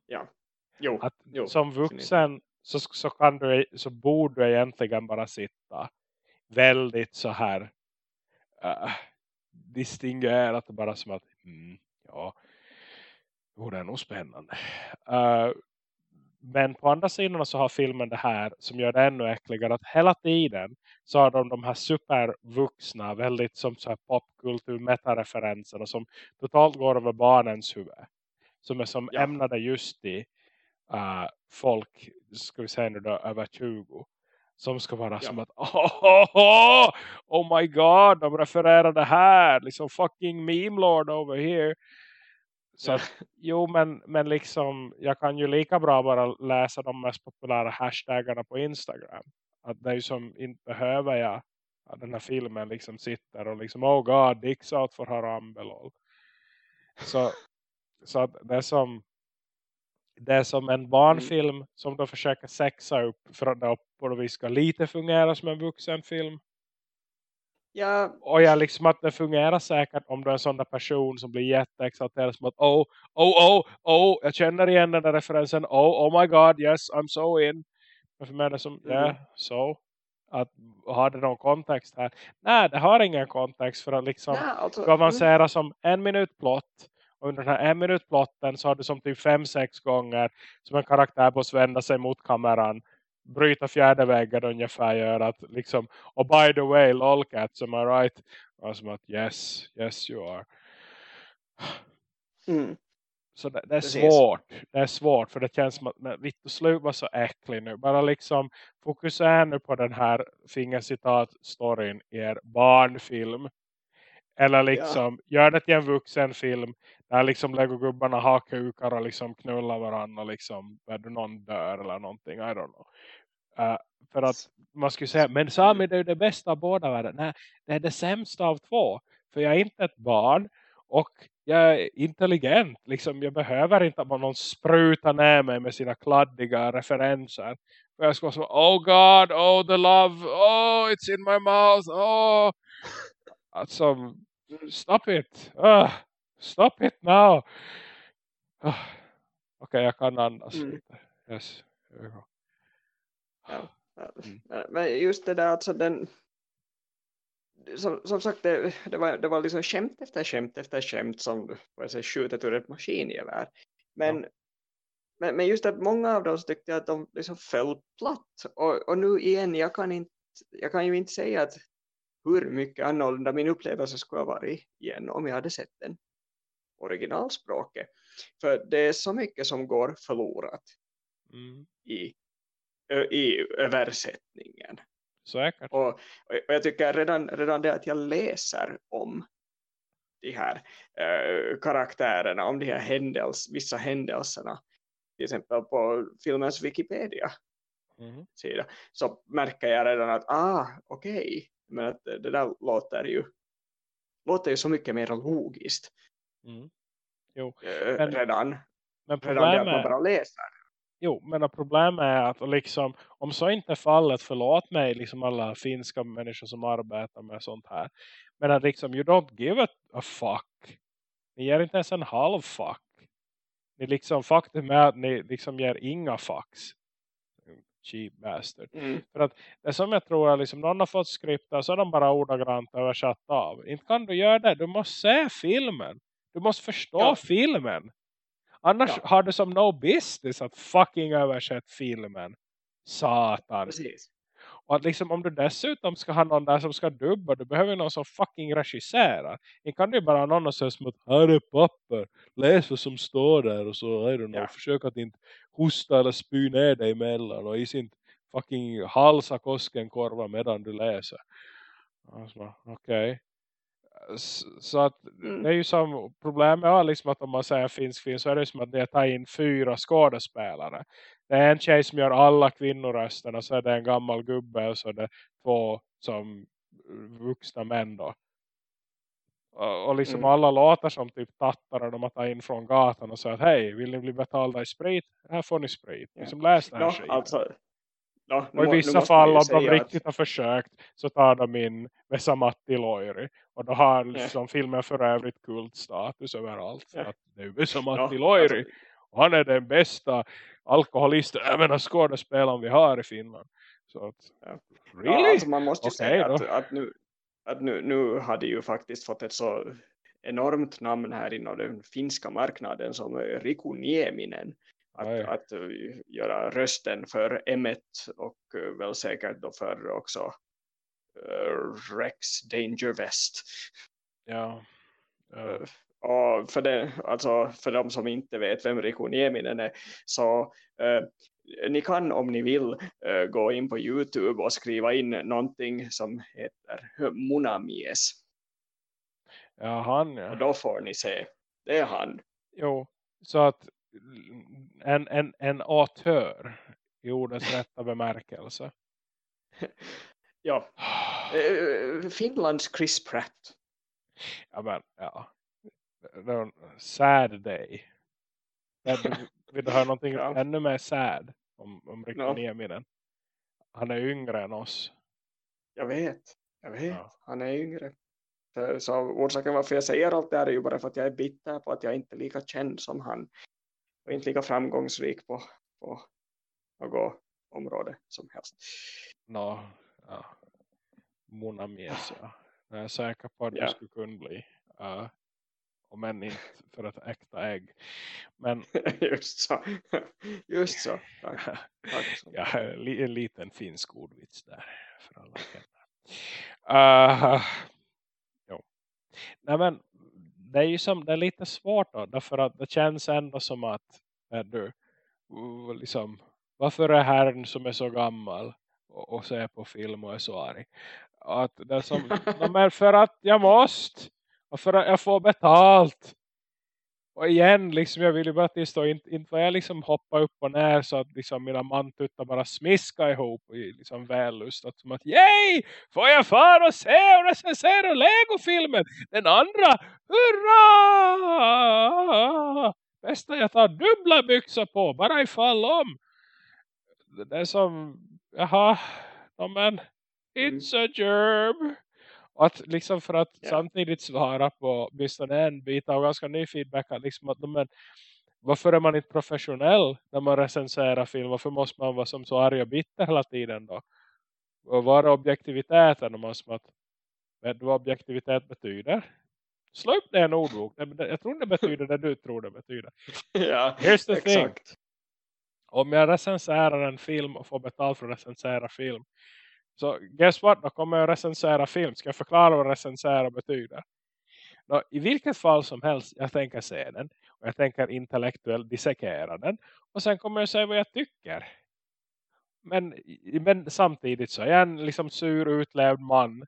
Jo. Att jo. som vuxen så, så, kan du, så borde du egentligen bara sitta väldigt så här uh, distinguerat bara som att mm, ja, det är nog spännande. Uh, men på andra sidan så har filmen det här som gör det ännu äckligare att hela tiden så har de de här supervuxna väldigt som så här popkultur metareferenserna som totalt går över barnens huvud. Som är som Ja. ämnade just i uh, folk, ska vi säga nu då, över 20. Som ska vara Ja. som att oh, oh, oh, oh my god, de refererar det här. Liksom fucking meme lord over here. Så Ja. att, jo men, men liksom jag kan ju lika bra bara läsa de mest populära hashtaggarna på Instagram. Att det är ju som inte behöver jag att den här filmen liksom sitter och liksom oh god, dicks out for Harambelol. Så, så att det är som det är som en barnfilm som de försöker sexa upp för att det på något vis ska lite fungera som en vuxenfilm. Ja. Och jag liksom att det fungerar säkert om du är en sån där person som blir jätteexalterad som att oh, oh, oh, oh, jag känner igen den där referensen. Oh, oh my god, yes, I'm so in. Men för mig är det som, ja, Mm. så. Att har det någon kontext här? Nej, det har ingen kontext för att liksom Nej, alltså, ska man säga som en minut plott. Och under den här en minut plotten så har du som typ fem, sex gånger som en karaktär måste vända sig mot kameran. Bryta fjärde väggen ungefär gör att liksom, och by the way, lolcats, am I right? Och som att yes, yes you are. Mm. Så det, det är Precis. svårt. Det är svårt för det känns som att men, Vittu slut var så äcklig nu. Bara liksom fokusera nu på den här fingercitat-storyn i er barnfilm. Eller liksom gör det till en vuxenfilm där liksom legogubbarna har kukar och liksom knullar varandra liksom där någon dör eller någonting. I don't know. Uh, för att man skulle säga, men Sami det är ju det bästa av båda världen. Nej, det är det sämsta av två. För jag är inte ett barn. Och jag är intelligent. Liksom, jag behöver inte att någon sprutar ner mig med sina kladdiga referenser. För jag ska vara så, oh god, oh the love, oh it's in my mouth, oh. Alltså, stop it. Uh, stop it now. Uh. Okej, okay, jag kan andas mm. lite. Yes. Ja. Mm. Men just det där, alltså den som, som sagt, det, det, var, det var liksom skämt efter skämt efter skämt som säga, skjutet ur ett maskingevär. Men, ja. men, men just att många av dem tyckte att de liksom föll platt. Och, och nu igen, jag kan, inte, jag kan ju inte säga att hur mycket annorlunda min upplevelse skulle ha varit igen om jag hade sett den originalspråket. För det är så mycket som går förlorat mm. i, i översättningen. Säkert. Och, och, jag tycker redan, redan det att jag läser om de här äh, karaktärerna, om de här händels, vissa händelserna, till exempel på filmens Wikipedia mm. sida, så märker jag redan att, ah, okej, okay. Men att det där låter ju låter ju så mycket mer logiskt. Mm. Jo. Äh, men, redan, men redan det att man bara läser Jo, men problemet är att liksom, om så inte är fallet, förlåt mig liksom alla finska människor som arbetar med sånt här. Men att liksom, you don't give a fuck. Ni ger inte ens en halv fuck. Ni liksom, faktum är att ni liksom ger inga fucks. Cheap bastard. Mm. För att det som jag tror är liksom, någon har fått skripta så är de bara ordagrant översatt av. Inte kan du göra det, du måste se filmen. Du måste förstå ja. filmen. Annars ja. har du som no business att fucking översätta filmen. Satan. Precis. Och att liksom om du dessutom ska ha någon där som ska dubba. Du behöver någon som fucking regisserar. Det kan du bara ha någon som säger här är papper. Läs vad som står där. Och så är det ja. Försök att inte hosta eller spy ner dig emellan. Och i sin fucking halsa koskenkorva medan du läser. Alltså, Okej. Okay så att mm. det är ju som problemet är liksom att om man säger finsk film så är det som att det tar in fyra skådespelare. Det är en tjej som gör alla kvinnorösterna så är det en gammal gubbe och så är det två som vuxna män då. Och, liksom mm. alla låter som typ tattare de har tagit in från gatan och säger att hej, vill ni bli betalda i sprit? Här får ni sprit. Ja. Liksom läs den här ja, alltså, Ja, och i vissa fall om de riktigt att... har försökt så tar de in Vesa Matti Loiri. Och då har liksom ja. filmen för övrigt kultstatus överallt. För att det är Vesa Matti ja, Loiri. Alltså... Och han är den bästa alkoholisten, även skådespelaren vi har i Finland. Så att, really? Ja, alltså man måste ju okay, säga att, att, nu, att nu, nu hade ju faktiskt fått ett så enormt namn här inom den finska marknaden som Riku Nieminen att, att eh, göra rösten för Emmet och eh, väl säkert då för också uh, Rex Danger West. Ja. ja. och för, det, alltså för de som inte vet vem Riku Nieminen är så uh, ni kan om ni vill uh, gå in på Youtube och skriva in någonting som heter Munamies. Ja, han ja. Och då får ni se. Det är han. Jo, så att en, en, en autör i ordets rätta bemärkelse. ja. Eh, Finlands Chris Pratt. Ja men, ja. Det sad day. Vill du höra någonting ja. ännu mer sad om, om Rick ja. Han är yngre än oss. Jag vet. Jag vet. Ja. Han är yngre. Så orsaken varför jag säger allt det här är ju bara för att jag är bitter på att jag inte är lika känd som han och inte lika framgångsrik på, på något område som helst. No, ja. Monamies, ja. Jag är säker på att ja. du skulle kunna bli. Uh, om än inte för ett äkta ägg. Men... Just så. Just så. Tack. Tack så. Ja, en liten finsk ordvits där. För alla uh, jo. Nej men det är ju som, det är lite svårt då, därför att det känns ändå som att är du, liksom, varför är herrn som är så gammal och, och ser på film och är så arg? Att det är som, är för att jag måste och för att jag får betalt. och igen, liksom, jag vill ju bara tillstå, inte, inte var jag liksom hoppa upp och ner så att liksom mina mantuttar bara smiska ihop och liksom vällustat som att yay! Får jag fara och se och recensera Lego-filmen? Den andra, hurra! Bästa jag tar dubbla byxor på, bara ifall om. Det är som, jaha, no, men it's a germ. Att liksom för att Yeah. samtidigt svara på åtminstone en bit av ganska ny feedback. Att liksom att, men, varför är man inte professionell när man recenserar film? Varför måste man vara som så arg och bitter hela tiden då? Och vad är objektiviteten? Och man som att, vet vad objektivitet betyder? Slå upp det en ordbok. Jag tror det betyder det du tror det betyder. ja, Here's the thing. exakt. Om jag recenserar en film och får betalt för att recensera film. Så guess what? Då kommer jag recensera film. Ska jag förklara vad recensera betyder? Nå, I vilket fall som helst. Jag tänker se den. Och jag tänker intellektuellt dissekera den. Och sen kommer jag säga vad jag tycker. Men, men samtidigt så är jag en liksom sur utlevd man.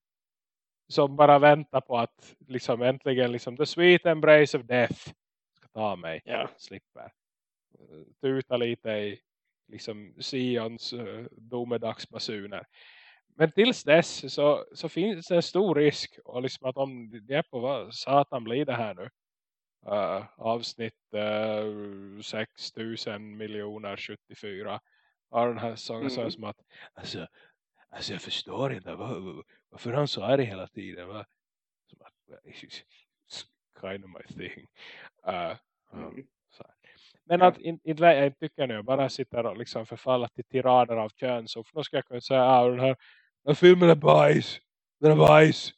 Som bara väntar på att liksom äntligen liksom the sweet embrace of death ska ta mig Ja. slipper eh, tuta lite i liksom Sions uh, domedagsbasuner. Men tills dess så, så finns det en stor risk och liksom att om det är på vad satan blir det här nu uh, avsnitt uh, 6000 miljoner 74 av den här sången så är det Mm. som att alltså, alltså jag förstår inte var, var- varför är han så arg hela tiden va? Som att, kind of my thing uh. Mm. Men att inte, inte, jag tycker nu, jag bara sitter och liksom förfalla till tirader av kön. Så då ska jag kunna säga att den, här, den filmen är bajs. Den är bajs.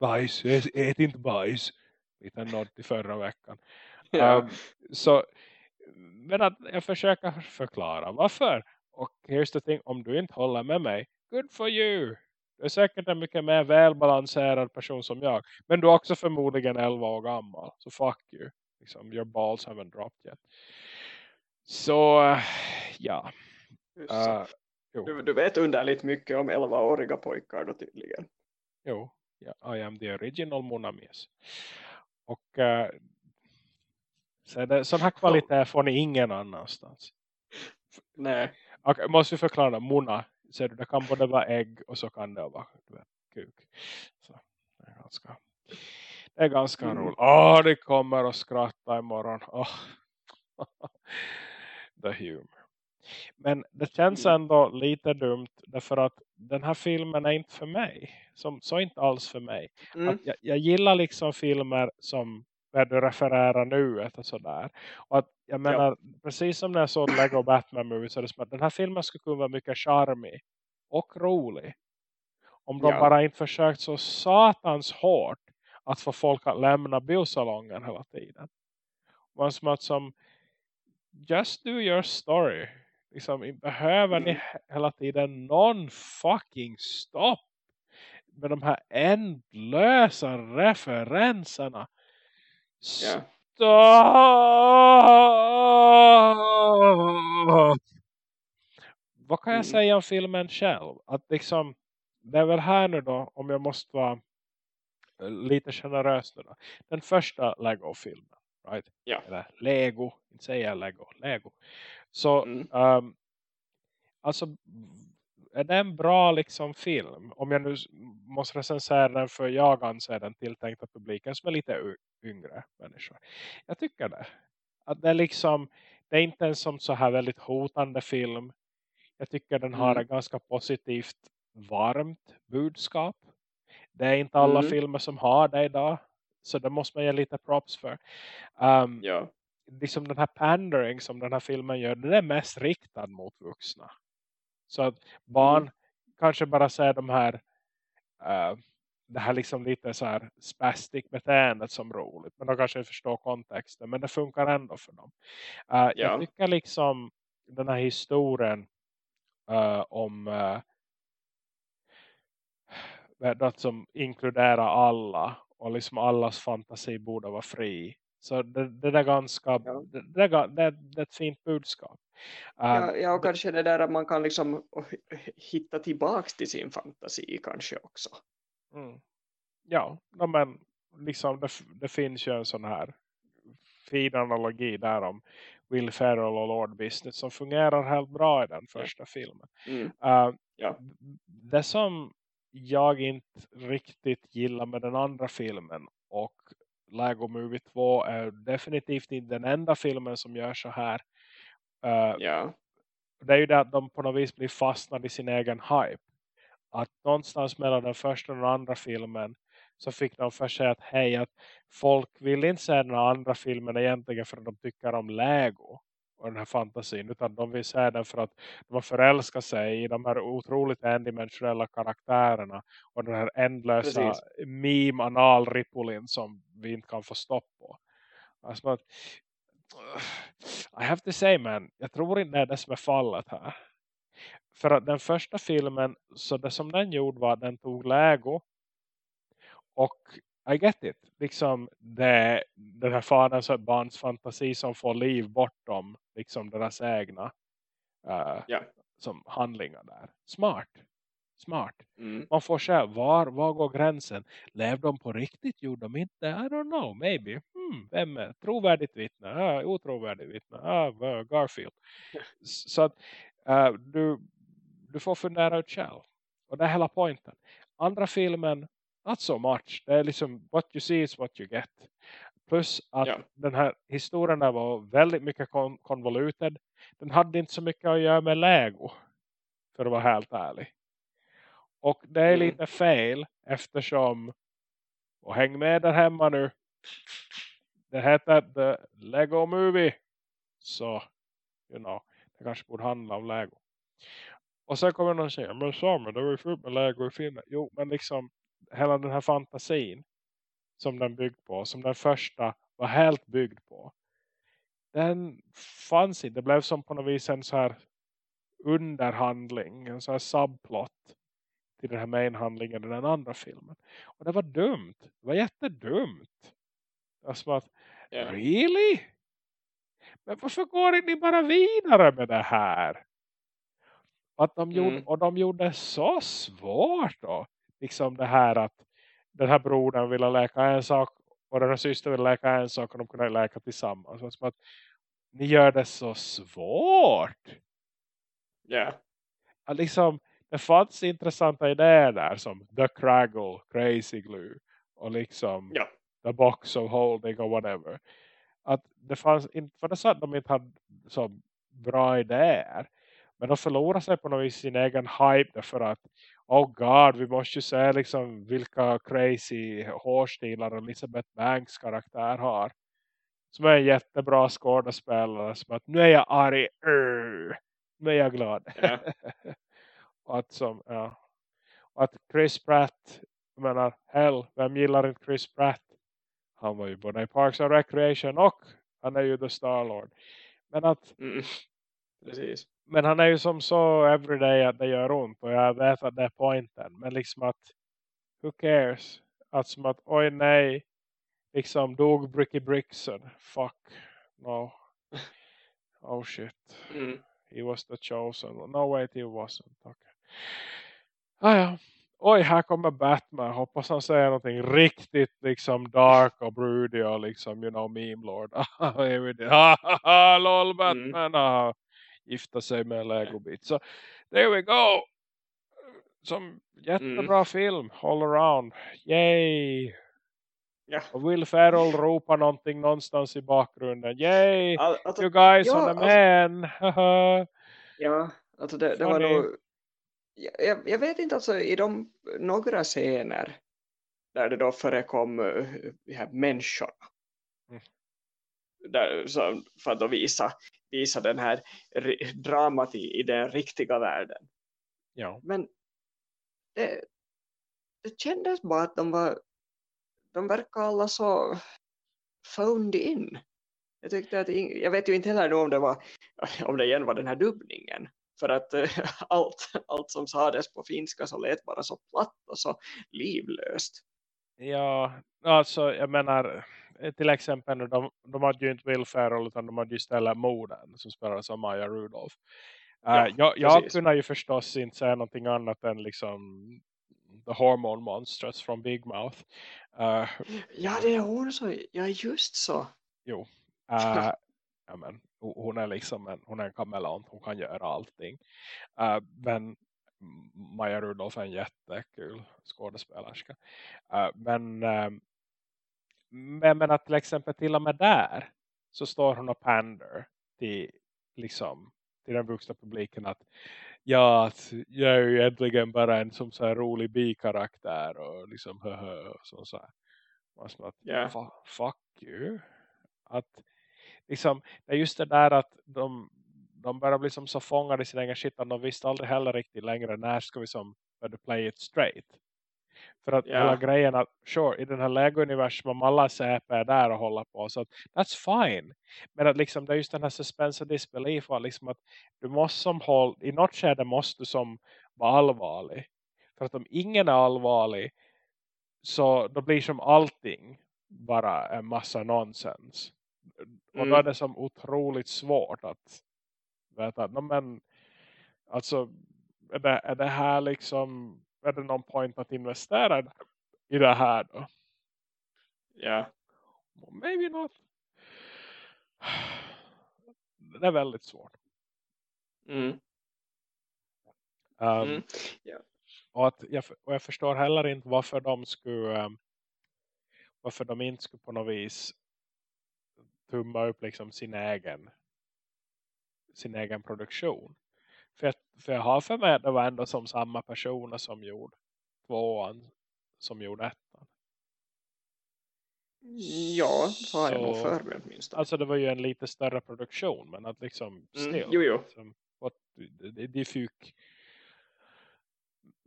Bajs, ät, ät inte bajs. Liten nod till förra veckan. Ja. Um, så, men att jag försöker förklara varför. Och here's the thing, om du inte håller med mig, good for you. Du är säkert en mycket mer välbalanserad person som jag. Men du är också förmodligen 11 år gammal. Så fuck you. Liksom, your balls haven't dropped yet. Så, ja. Uh, jo, du, du vet underligt mycket om 11-åriga pojkar då tydligen. jo. Ja, I am the original Monamies. Och uh, så det, sån här kvalitet får ni ingen annanstans. Nej. Och, måste vi förklara, Mona. Så det kan både vara ägg och så kan det vara vet, kuk. Så det är ganska, det är ganska Mm. roligt. Åh, det kommer att skratta imorgon. Åh. The humor. Men det känns Mm. ändå lite dumt. Därför att den här filmen är inte för mig. Som, så inte alls för mig. Mm. Jag, jag gillar liksom filmer som där du refererar nuet och sådär. Och att, jag menar, precis som när jag såg Lego Batman Movie så är det som att den här filmen skulle kunna vara mycket charmig och rolig. Om de Ja. bara inte försökt så satans hårt att få folk att lämna biosalongen hela tiden. Man som att som just do your story. Liksom, behöver ni Mm. he- hela tiden någon fucking stopp med de här ändlösa referenserna. Stopp! Vad kan jag Mm. säga om filmen själv? Att liksom, det är väl här nu då, om jag måste vara eh, lite generös nu då. Den första Lego-filmen, right? Ja. Eller Lego, inte säger jag Lego, Lego. Så, Mm. ehm, alltså, är det en bra liksom film? Om jag nu måste recensera den för jag anser den tilltänkta publiken som är lite yngre människor. Jag tycker det. Att det är liksom, det är inte en som så här väldigt hotande film. Jag tycker den har Mm. ett ganska positivt, varmt budskap. Det är inte alla Mm. filmer som har det idag. Så det måste man ge lite props för. Um, Ja. Liksom den här pandering som den här filmen gör, den är mest riktad mot vuxna. Så att barn Mm. kanske bara ser de här eh, det här liksom lite så här spastic beteendet som roligt. Men de kanske förstår kontexten. Men det funkar ändå för dem. Eh, Ja. Jag tycker liksom den här historien eh, om uh, att som inkluderar alla och liksom allas fantasi borde vara fri. Så det, det är ganska Ja. det, det, det, det är ett fint budskap. Ja, ja, och kanske det där att man kan liksom hitta tillbaks till sin fantasi kanske också. Mm. Ja, men liksom det, det finns ju en sån här fin analogi där om Will Ferrell och Lord Business som fungerar helt bra i den första filmen. Mm. Uh, Ja. Det som jag inte riktigt gillar med den andra filmen och Lego Movie 2 är definitivt inte den enda filmen som gör så här. Uh, Ja. det är ju det att de på något vis blir fastnade i sin egen hype. Att någonstans mellan den första och den andra filmen så fick de för sig att hej att folk vill inte se den andra filmen egentligen för att de tycker om Lego och den här fantasin utan de vill se den för att de har förälskat sig i de här otroligt endimensionella karaktärerna och den här ändlösa Precis. meme anal ripulin som vi inte kan få stopp på. Alltså I have to say man, jag tror inte det är det som är fallet här. För att den första filmen, så det som den gjorde var att den tog Lego och I get it. Liksom det, den här faderns och barns fantasi som får liv bortom liksom deras egna eh, Ja. som handlingar där. Smart. Smart. Mm. Man får se var, var går gränsen. Lev de på riktigt? Gjorde de inte? I don't know. Maybe. Hmm, vem är? Trovärdigt vittne. Ah, otrovärdigt vittne. Va- Garfield. Så att eh, du, du får fundera ut själv. Och det är hela poängen. Andra filmen, not so much. Det är liksom what you see is what you get. Plus att Ja. den här historien där var väldigt mycket kon- konvoluted. Den hade inte så mycket att göra med Lego. För att vara helt ärlig. Och det är Mm. lite fel eftersom och häng med där hemma nu. Det heter The Lego Movie. Så, you know, det kanske borde handla om Lego. Och sen kommer någon säger, men Samuel, det var ju fullt med Lego i filmen. Jo, men liksom hela den här fantasin som den byggd på, som den första var helt byggd på. Den fanns inte. Det blev som på något vis en så här underhandling, en så här subplot till den här mainhandlingen i den andra filmen. Och det var dumt. Det var jättedumt. Alltså att, Ja. really? Men varför går inte ni bara vidare med det här? Att de gjorde, Mm. och de gjorde så svårt då. Liksom det här att den här brodern ville läka en sak och den här systern ville läka en sak och de kunde läka tillsammans. Och Som att ni gör det så svårt. Ja. Att liksom, det fanns intressanta idéer där som The Craggle, Crazy Glue och liksom Ja. The Box of Holding och whatever. Att det fanns inte, för det så att de inte hade så bra idéer. Men de förlorar sig på något vis sin egen hype därför att oh god, vi måste ju se liksom vilka crazy hårstilar Elizabeth Banks karaktär har. Som är en jättebra skådespelare. Som att nu är jag arg. Urr. Nu är jag glad. Ja. Att som, ja. Och att Chris Pratt, jag menar, hell, vem gillar inte Chris Pratt? Han var ju både i Parks and Recreation och han är ju The Star-Lord. Men att Mm. Precis. Men han är ju som så everyday att det gör ont. Och jag vet att det är poängen. Men liksom att, who cares? Att som att, oj nej. Liksom dog Bricky Brickson. Fuck. No. Oh shit. Mm. He was the chosen. No wait he wasn't. Okay. Ah, ja. Oj, här kommer Batman. Hoppas han säger någonting riktigt liksom dark och broody och liksom, you know, meme lord. Lol Batman. Ah, gifta sig med en legobit. Så, there we go. Som jättebra film. All around. Yay. Ja. Och Will Ferrell ropar någonting någonstans i bakgrunden. Yay. Al- Alltså, You guys ja, on the alltså- man. Ja, alltså det, det var nog... Jag, jag- vet inte, alltså i de några scener där det då förekom uh, här människorna. Där, så, för att visa, visa den här dramat i, i den riktiga världen. Ja. Men det, det kändes bara att de var de verkar alla så phoned in. Jag tyckte att jag vet ju inte heller om det var om det igen var den här dubbningen för att allt, allt som sades på finska så lät bara så platt och så livlöst. Ja, alltså jag menar till exempel de, de hade ju inte Will Ferrell utan de hade ju istället Moden som spelades av Maya Rudolph. Eh, Ja, jag, jag precis. kunde ju förstås inte säga någonting annat än liksom The Hormone Monsters från Big Mouth. Eh, Ja, det är hon så. Ja, just så. Uh, ja, men, hon är liksom en, hon är en kameleont. Hon kan göra allting. Uh, men Maja Rudolf är en jättekul skådespelerska. Uh, men, uh, men, men att till exempel till och med där så står hon och pander till, liksom, till den vuxna publiken att ja, att jag är ju egentligen bara en som så här rolig bikaraktär och liksom höhö och så, så här. att, yeah. fuck you. Att liksom, det är just det där att de, de börjar bli som så fångade i sin egen shit att de visste aldrig heller riktigt längre när ska vi som börja play it straight. För att yeah. hela grejen att, sure, i den här Lego-universum alla CP är där och håller på. Så att, that's fine. Men att liksom, det är just den här suspense of disbelief. Att liksom att du måste som håll, i något skede måste du som vara allvarlig. För att om ingen är allvarlig så då blir som allting bara en massa nonsens. Och mm. då är det som otroligt svårt att veta. No, men, alltså, är det, är det här liksom är det någon point att investera i det här då? Ja. Yeah. Maybe not. Det är väldigt svårt. Mm. Um, mm. Yeah. Och, att jag, och jag förstår heller inte varför de skulle um, varför de inte skulle på något vis tumma upp liksom sin egen sin egen produktion. För jag, för jag har för mig att det var ändå som samma personer som gjorde tvåan som gjorde ettan. Ja, så har jag nog för mig åtminstone. Alltså det var ju en lite större produktion men att liksom mm, still. Mm, jo, jo. Liksom, what, de, de fick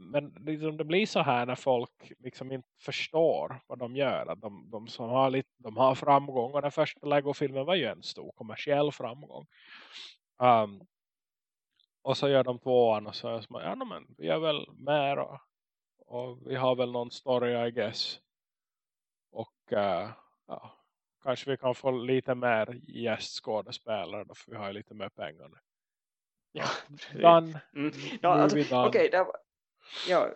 men liksom det blir så här när folk liksom inte förstår vad de gör. Att de, de som har, lite, de har framgång. Och den första Lego-filmen var ju en stor kommersiell framgång. Um, och så gör de tvåan och så är det ja men vi är väl med och, och vi har väl någon story I guess. Och uh, ja, kanske vi kan få lite mer gästskådespelare då för vi har lite mer pengar nu. Ja, done. Mm. Ja, alltså, Okej, okay, ja,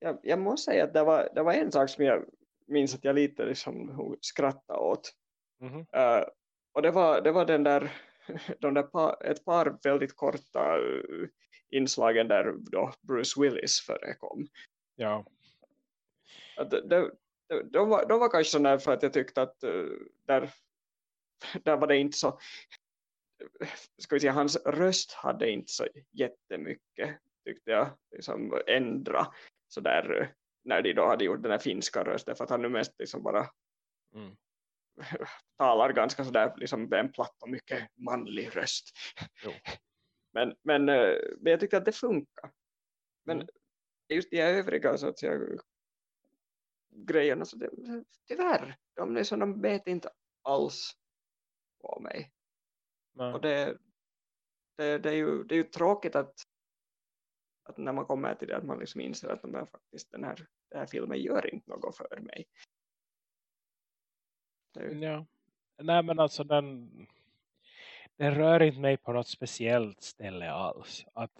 jag, jag måste säga att det var, det var en sak som jag minns att jag lite liksom skrattade åt. Mm -hmm. uh, och det var, det var den där de par, ett par väldigt korta uh, inslagen där då Bruce Willis förekom. Ja. Att det, det, de, var, de var kanske sådana för att jag tyckte att uh, där, där var det inte så ska vi säga, hans röst hade inte så jättemycket tyckte jag liksom ändra så där uh, när de då hade gjort den här finska rösten för att han nu mest liksom bara mm. talar ganska sådär liksom en platt och mycket manlig röst. Men, men, eh, men jag tyckte att det funkar. Men mm. just de övriga så att säga, grejerna så det, tyvärr, de, liksom, de vet inte alls på mig. Nej. Och det, det, det, är ju, det är ju tråkigt att, att när man kommer till det att man liksom inser att de faktiskt den här, den här filmen gör inte något för mig. Ja. Nej men alltså den, den rör inte mig på något speciellt ställe alls. Att,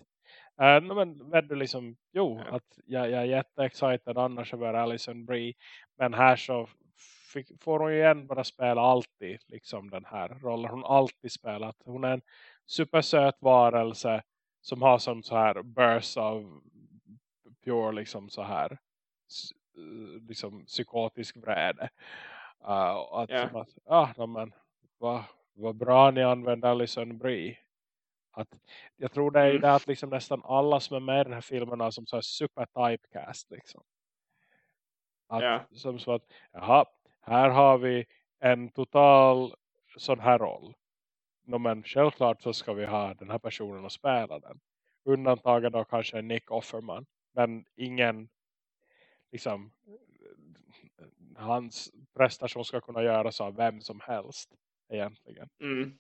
äh, men vet du liksom, jo, ja. att jag, jag är jätteexcited annars över Alison Brie. Men här så fick, får hon ju igen bara spela alltid liksom den här rollen. Hon alltid spelat. Hon är en supersöt varelse som har som så här burst av pure liksom så här liksom psykotisk vräde. Uh, att, yeah. att ah, men, vad, vad bra ni använder Alison Brie. Att, jag tror det är mm. det att liksom nästan alla som är med i den här filmen är som så här super typecast. Liksom. Att, yeah. Som så att, jaha, här har vi en total sån här roll. No, men självklart så ska vi ha den här personen och spela den. Undantaget då kanske Nick Offerman. Men ingen liksom hans prestation ska kunna göras av vem som helst egentligen. Mm.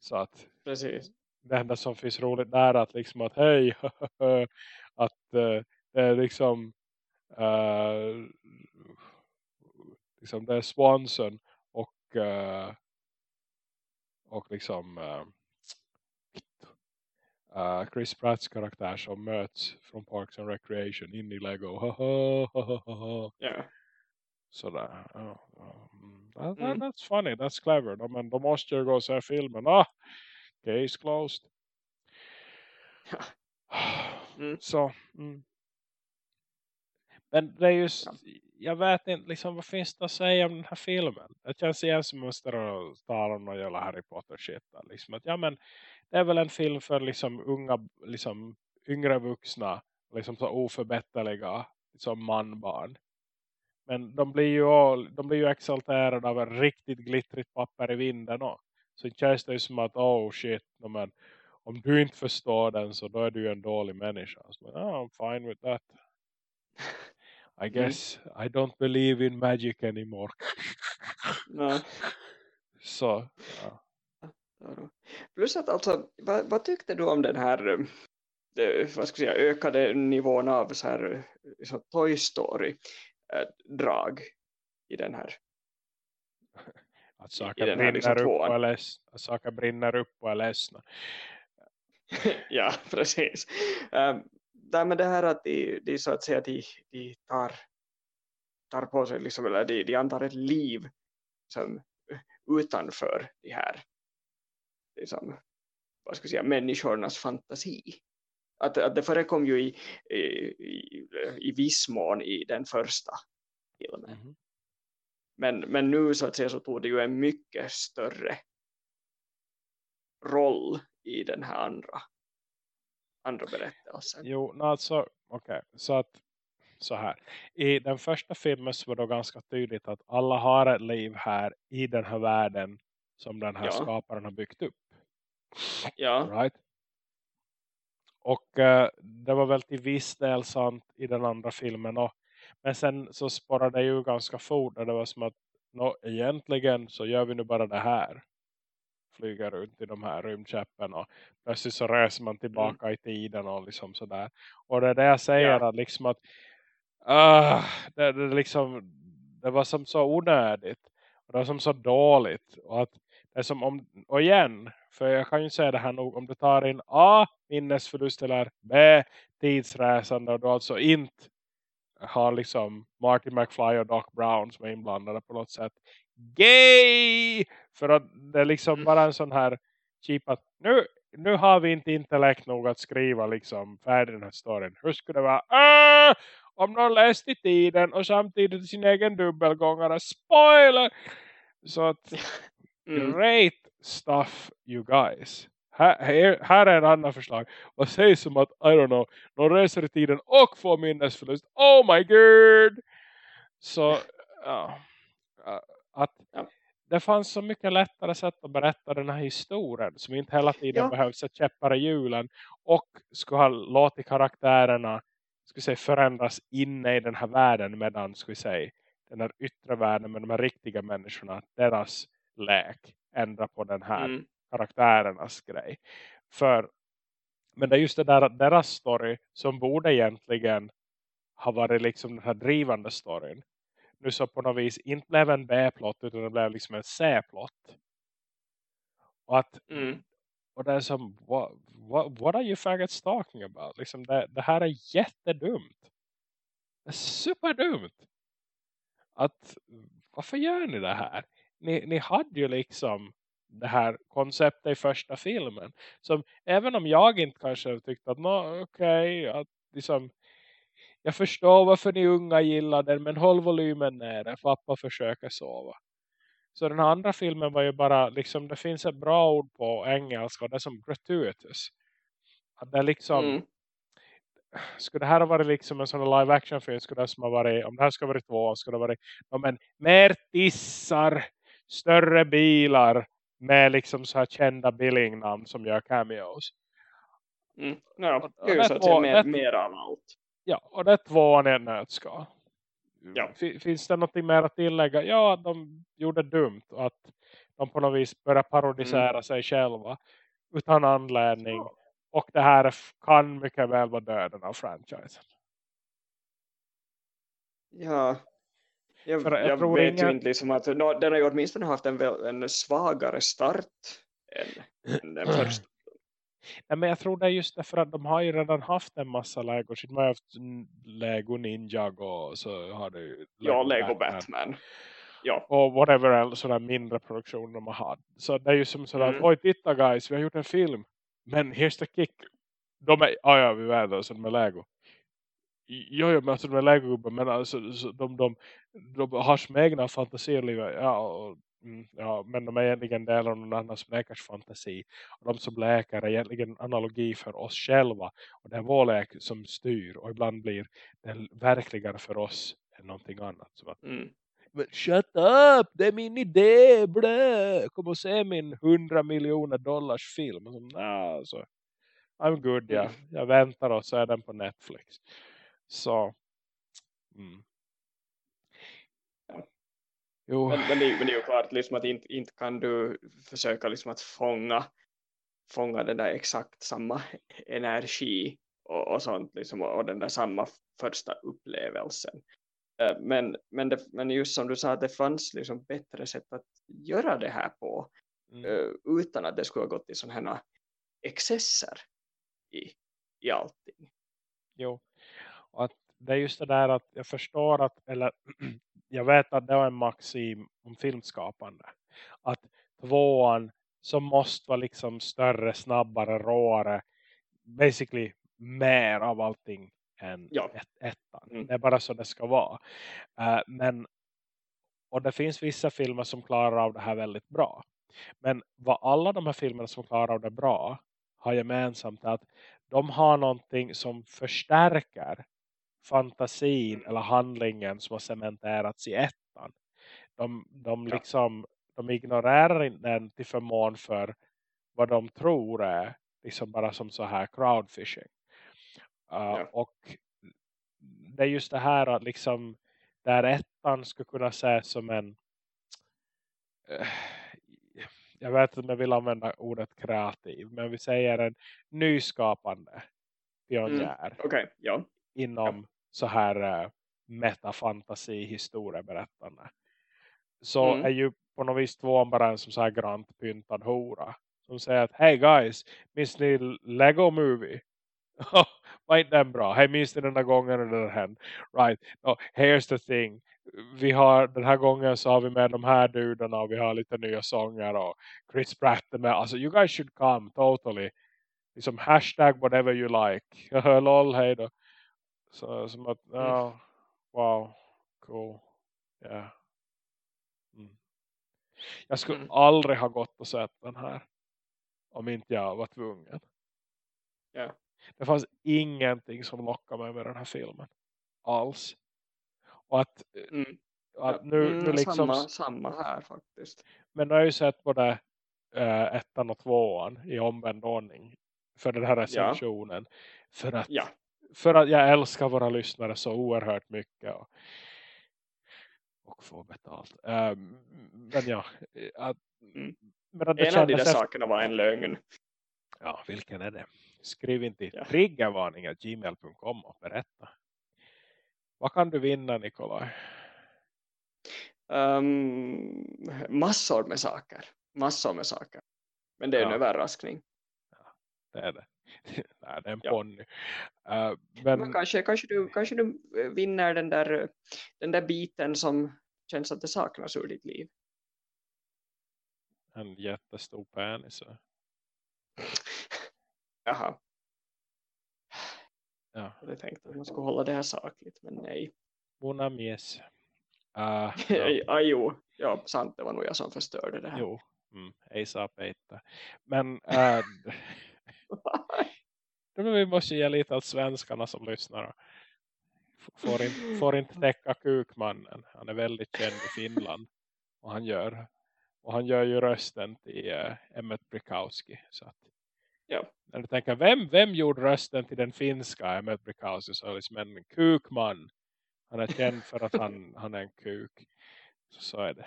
Så att Precis. det enda som finns roligt där är att liksom att hej att uh, det är liksom uh, liksom det är Swanson och uh, och liksom uh, Chris Pratts karaktär som möts från Parks and Recreation in i Lego. yeah. Sådär. Ja, ja. Mm. that, that, Mm. that's funny, that's clever. Då, men då måste jag gå och se filmen. Ah, case closed. Ja. Mm. Så, mm. Men det är just, jag vet inte liksom, vad finns det att säga om den här filmen? Det känns igen som att man tala om någon jävla Harry Potter shit. där, Liksom att, ja men, det är väl en film för liksom unga, liksom yngre vuxna, liksom så oförbätterliga, som manbarn. Men de blir ju, de blir ju exalterade av en riktigt glittrigt papper i vinden också. Så det känns det ju som att, oh shit, no, men, om du inte förstår den så då är du ju en dålig människa. Så, oh, I'm fine with that. I guess I don't believe in magic anymore. Ja. Så, ja. Plus att alltså, vad, vad tyckte du om den här eh, vad ska jag säga, ökade nivån av så här, eh, så Toy Story drag i den här? Att saker här liksom brinner, upp tvåan. och leds, att saker brinner upp och är ledsna. ja, precis. Um, det här att de, de så att säga de, de tar, tar på sig liksom, eller de, de antar ett liv som utanför de här liksom, vad ska jag säga, människornas fantasi. Att, att det förekom ju i, i, i, i viss mån i den första filmen. Mhm. Men, men nu så att säga så tog det ju en mycket större roll i den här andra andra berättelsen. Jo, alltså, okej. Så att, så här. I den första filmen så var det ganska tydligt att alla har ett liv här i den här världen som den här Ja. skaparen har byggt upp. Ja, Right? Och eh, det var väl till viss del sant i den andra filmen också. Men sen så spårade det ju ganska fort. Och det var som att nå, egentligen så gör vi nu bara det här. Flyger runt i de här rymdskeppen. Och plötsligt så reser man tillbaka i tiden och liksom sådär. Och det är det jag säger. Ja. Att liksom att ah, det, det, liksom, det var som så onödigt. Och det var som så dåligt. Och att det är som om, och igen, för jag kan ju säga det här nog, om du tar in A, minnesförlust eller B, tidsresande och du alltså inte har liksom Marty McFly och Doc Brown som är inblandade på något sätt. Gay! För att det är liksom Mm. bara en sån här cheap att nu, nu har vi inte intellekt nog att skriva liksom färdig den här storyn. Hur skulle det vara? Ah! Om någon läst i tiden och samtidigt sin egen dubbelgångare. Spoiler! Så att mm. Great stuff you guys. Här, här, här är en annan förslag. Vad sägs om att, I don't know, någon reser i tiden och får minnesförlust. Oh my god! Så, ja. Att det fanns så mycket lättare sätt att berätta den här historien. Som inte hela tiden Ja. behövs sätta käppar i hjulen. Och skulle ha låtit karaktärerna ska säga, förändras inne i den här världen. Medan, ska säga, den här yttre världen med de här riktiga människorna. Deras läk ändra på den här Mm. karaktärernas grej. För, men det är just det där att deras story som borde egentligen ha varit liksom den här drivande storyn. Nu så på något vis inte blev en B-plott utan det blev liksom en C-plott. Och att Mm. och det är som, what, what, what are you faggots talking about? Liksom det, det här är jättedumt. Det är superdumt. Att, varför gör ni det här? Ni, ni hade ju liksom det här konceptet i första filmen. Som, även om jag inte kanske tyckte att, no, okej, att liksom, jag förstår varför ni unga gillar den, men håll volymen nere, pappa försöker sova. Så den andra filmen var ju bara, liksom, det finns ett bra ord på engelska, det är som gratuitous. Att det liksom, Mm. skulle det här ha varit liksom en sån live action film skulle det som ha varit, om det här skulle ha varit två skulle det ha varit ja, men, mer tissar, större bilar med liksom så här kända billingnamn som gör cameos. Mm. Ja, Och- och det är ju det så att säga var- mer, det- mer av allt. Ja, och det är tvåan i en nötskal. Ja. Fi- Finns det något mer att tillägga? Ja, de gjorde dumt att de på något vis börjar parodisera Mm. sig själva utan anledning. Och det här är- kan mycket väl vara döden av franchisen. Ja. Jag, För jag jag, tror vet inga- ju inte liksom att nå, den har ju åtminstone haft en, en svagare start än, än den första. Nej, men jag tror det är just därför att de har ju redan haft en massa Lego. De har ju haft Lego Ninjago och så har du Ja, Lego Batman. Ja. Och whatever else sådana mindre produktioner de har haft. Så det är ju som sådär Mm. att oj titta guys, vi har gjort en film. Men here's the kick. De är, ah, ja vi alltså de är Lego. Jo, jo men alltså de är Lego men alltså så de, de, de har som egna fantasier ja, och, mm, ja, men de är egentligen delar av någon annans läkars fantasi. Och de som läkare är egentligen en analogi för oss själva. Och det är vår läk som styr. Och ibland blir det verkligare för oss än någonting annat. Som att, Mm. men shut up, det är min idé, blä. Kom och se min 100 miljoner dollars film. Och så, alltså, I'm good, ja. Mm. Jag väntar och så är den på Netflix. Så, mm. Jo, Men, men, det, men det är ju klart liksom att inte, inte kan du försöka liksom att fånga, fånga den där exakt samma energi och, och sånt liksom, och den där samma första upplevelsen. Eh, Men, men, det, men just som du sa att det fanns liksom bättre sätt att göra det här på mm. eh, utan att det skulle ha gått i sådana här excesser i, i allting. Jo. Och att det är just det där att jag förstår att, eller jag vet att det var en maxim om filmskapande. Att tvåan som måste vara liksom större, snabbare, råare. Basically mer av allting än Ja. ett, ettan. Mm. Det är bara så det ska vara. Eh, men och det finns vissa filmer som klarar av det här väldigt bra. Men vad alla de här filmerna som klarar av det bra har gemensamt är att de har någonting som förstärker fantasin Mm. eller handlingen som har cementerats i ettan. De, de, Ja. liksom, de ignorerar den till förmån för vad de tror är liksom bara som så här crowdfishing. Uh, Ja. Och det är just det här att liksom där ettan skulle kunna ses som en eh, jag vet inte om jag vill använda ordet kreativ men vi säger en nyskapande pionjär Okej, ja. inom så här uh, metafantasi historieberättande så Mm. är ju på något vis tvåan bara en som så här grant pyntad hora som säger att hej guys, minns ni Lego Movie? Var inte den bra? Hej, minns ni den där gången när det hände? Right, no, here's the thing. Vi har, den här gången så har vi med de här dudarna och vi har lite nya sånger och Chris Pratt är med. Alltså, you guys should come, totally. Liksom hashtag whatever you like. Lol, hej då. Så som att, ja, wow, cool. Yeah. Mm. Jag skulle Mm. aldrig ha gått och sett den här. Om inte jag var tvungen. Ja. Det fanns ingenting som lockade mig med den här filmen. Alls. Och att, Mm. att nu, Mm, nu liksom, samma, samma här faktiskt. men nu har jag ju sett både äh, ettan och tvåan i omvänd ordning. För den här recensionen. För, att, Ja. För att jag älskar våra lyssnare så oerhört mycket. Och, och få betalt. Ähm, men ja. Att, Mm. men att En av de där efter- sakerna var en lögn. Ja, vilken är det? Skriv in till Ja. triggervarning.gmail.com och berätta. Vad kan du vinna, Nikolaj? Um, massor med saker. Massor med saker. Men det är en Ja. överraskning. Det är det. Nej, det är en Ja. ponny. Uh, Men men kanske, kanske, du, kanske du eh, vinner den där, den där biten som känns att det saknas ur ditt liv. en jättestor penis. Jaha, Ja, jag tänkt att man skulle hålla det här sakligt, men nej. Bona mies. Uh, ja, Ja. jo, ja, sant, det var nog jag som förstörde det här. jo. Mm, ej sa peita. Men uh, men vi måste ge lite åt svenskarna som lyssnar. Får inte, får inte täcka kukmannen. Han är väldigt känd i Finland. Och han gör, och han gör ju rösten till uh, Emmet Brikowski. Så att, Ja. När du tänker, vem, vem gjorde rösten till den finska Emmet Brikowski? Så är det liksom en kukman. Han är känd för att han, han är en kuk. Så, så är det.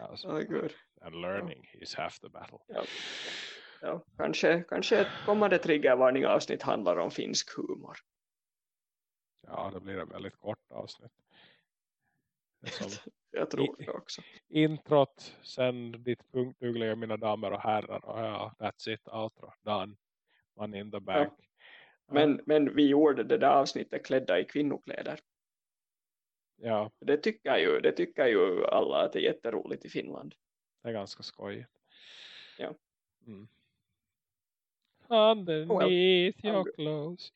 Ja, alltså. Åh, gud. And learning is half the battle. Ja. Ja, kanske, kanske ett kommande triggervarning avsnitt handlar om finsk humor. Ja, det blir ett väldigt kort avsnitt. Jag tror det också. introt, sen ditt punktdugliga mina damer och herrar. Och ja, that's it, outro, done. Money in the bank. Ja. Men, men vi gjorde det där avsnittet klädda i kvinnokläder. Ja, Det tycker ju, det tycker ju alla att det är jätteroligt i Finland. det är ganska skojigt. Ja. Mm. Underneath I'm your clothes.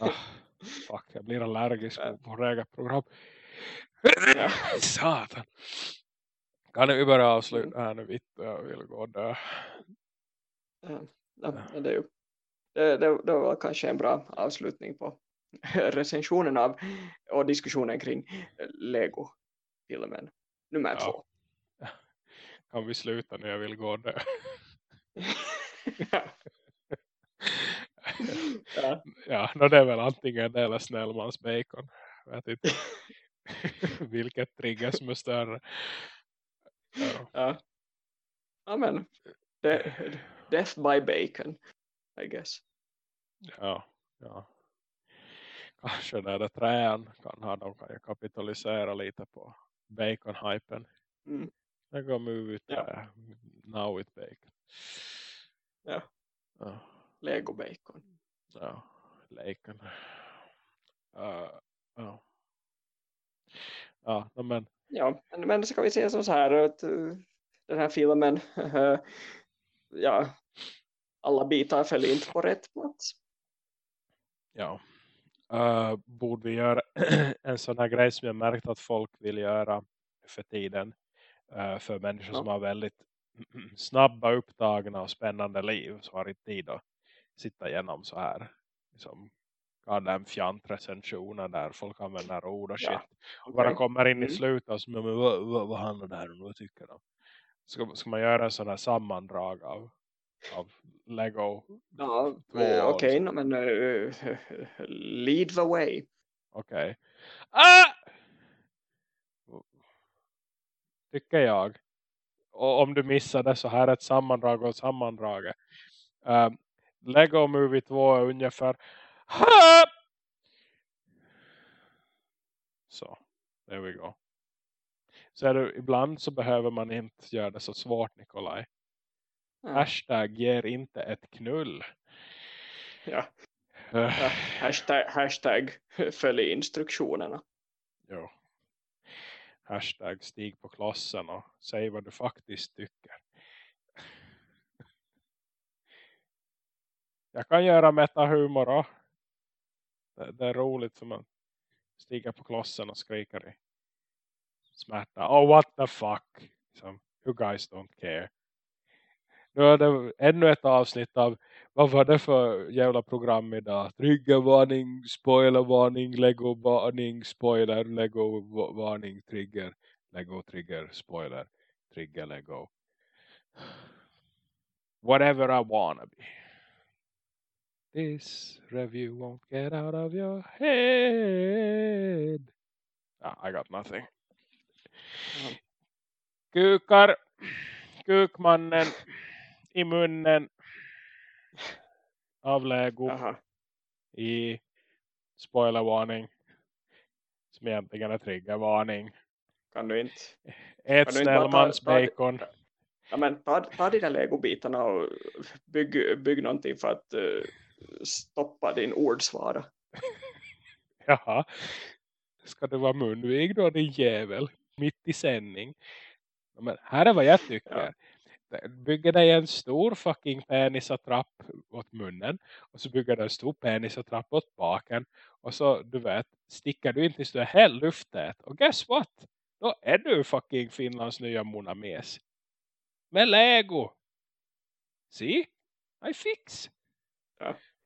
Ah, fuck, jag blir allergisk på på regelprogram. Ja. Satan. Kan vi börja Mm. avsluta här nu vitt jag vill gå och dö. Ja, ja, det, är ju, det, det, det var kanske en bra avslutning på recensionen av och diskussionen kring Lego-filmen nummer Ja. två. Kan vi sluta nu jag vill gå och dö. Ja, Ja, no, det är väl antingen det eller Snellmans bacon. Jag vet inte vilket trigger som är större. Ja. ja. ja, men de, Death by Bacon, I guess. Ja, ja. Kanske när det trän kan ha, de kan ju kapitalisera lite på bacon-hypen. Mm. Det går ut Ja. där. Now with bacon. Ja. Ja, Lego Bacon. ja. Bacon. Uh, ja. Ja, men Ja, men, ska vi säga som så här att uh, den här filmen, uh, ja, alla bitar föll inte på rätt plats. ja. Uh, borde vi göra en sån här grej som jag märkt att folk vill göra för tiden. Uh, för människor Ja. som har väldigt snabba, upptagna och spännande liv. Så har inte tid att sitta igenom så här. Liksom, goddamn fjantrecensioner där folk använder ord och shit. Ja, Och bara kommer in i Mm. slutet och så, men, vad, vad, vad handlar det här om? Vad tycker de? Ska, ska man göra en sån här sammandrag av, av Lego? Ja, eh, okej, sedan. no, men uh, lead the way. Okej. Ah! Tycker jag. Och om du missade så här är ett sammandrag och sammandraget. Um, Lego Movie 2 är ungefär Ha! Så, there we go. Så är det, ibland så behöver man inte göra det så svårt Nikolaj. Ja, Hashtag ger inte ett knull. ja. Uh, hashtag, hashtag följ instruktionerna. jo. Hashtag stig på klossen och säg vad du faktiskt tycker. Jag kan göra metahumor också. Det, det är roligt för man stiger på klossen och skriker i smärta. Oh what the fuck. Som, you guys don't care. Nu är det ännu ett avsnitt av vad var det för jävla program idag? Triggervarning, spoilervarning, Lego-varning, spoiler, Lego-varning, trigger, Lego-trigger, spoiler, trigger, Lego. Whatever I wanna be. This review won't get out of your head. Ah, I got nothing. Ja. Kukar, kukmannen i munnen av Lego Jaha. i spoilervarning som egentligen är triggervarning. Kan du inte? Snellmans ta- bacon. Ja, men ta, ta de där legobitarna och bygg, bygg någonting för att eh, stoppa din ordsvara. Jaha. Ska du vara munvig då din jävel? Mitt i sändning. Ja, Men här är vad jag tycker. Bygger dig en stor fucking penisattrapp åt munnen. Och så bygger du en stor penisattrapp åt baken. Och så du vet. Sticker du in tills du är helt lufttät. Och guess what? Då är du fucking Finlands nya Monames. Med Lego. See? I fix.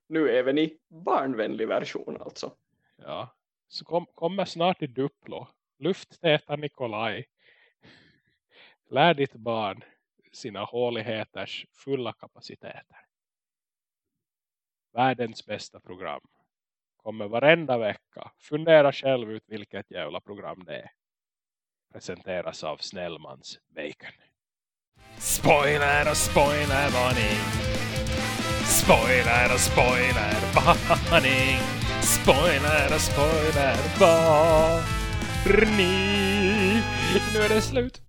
Nu även i barnvänlig version alltså. Ja. Så kom, kommer snart i Duplo. Lufttäta Nikolaj. Lär ditt barn sina håligheters fulla kapaciteter. Världens bästa program. Kommer varenda vecka. Fundera själv ut vilket jävla program det är. Presenteras av Snellmans Bacon. Spoiler och spoilervarning. Spoiler och spoilervarning. Spoiler och spoilervarning. Nu är det slut.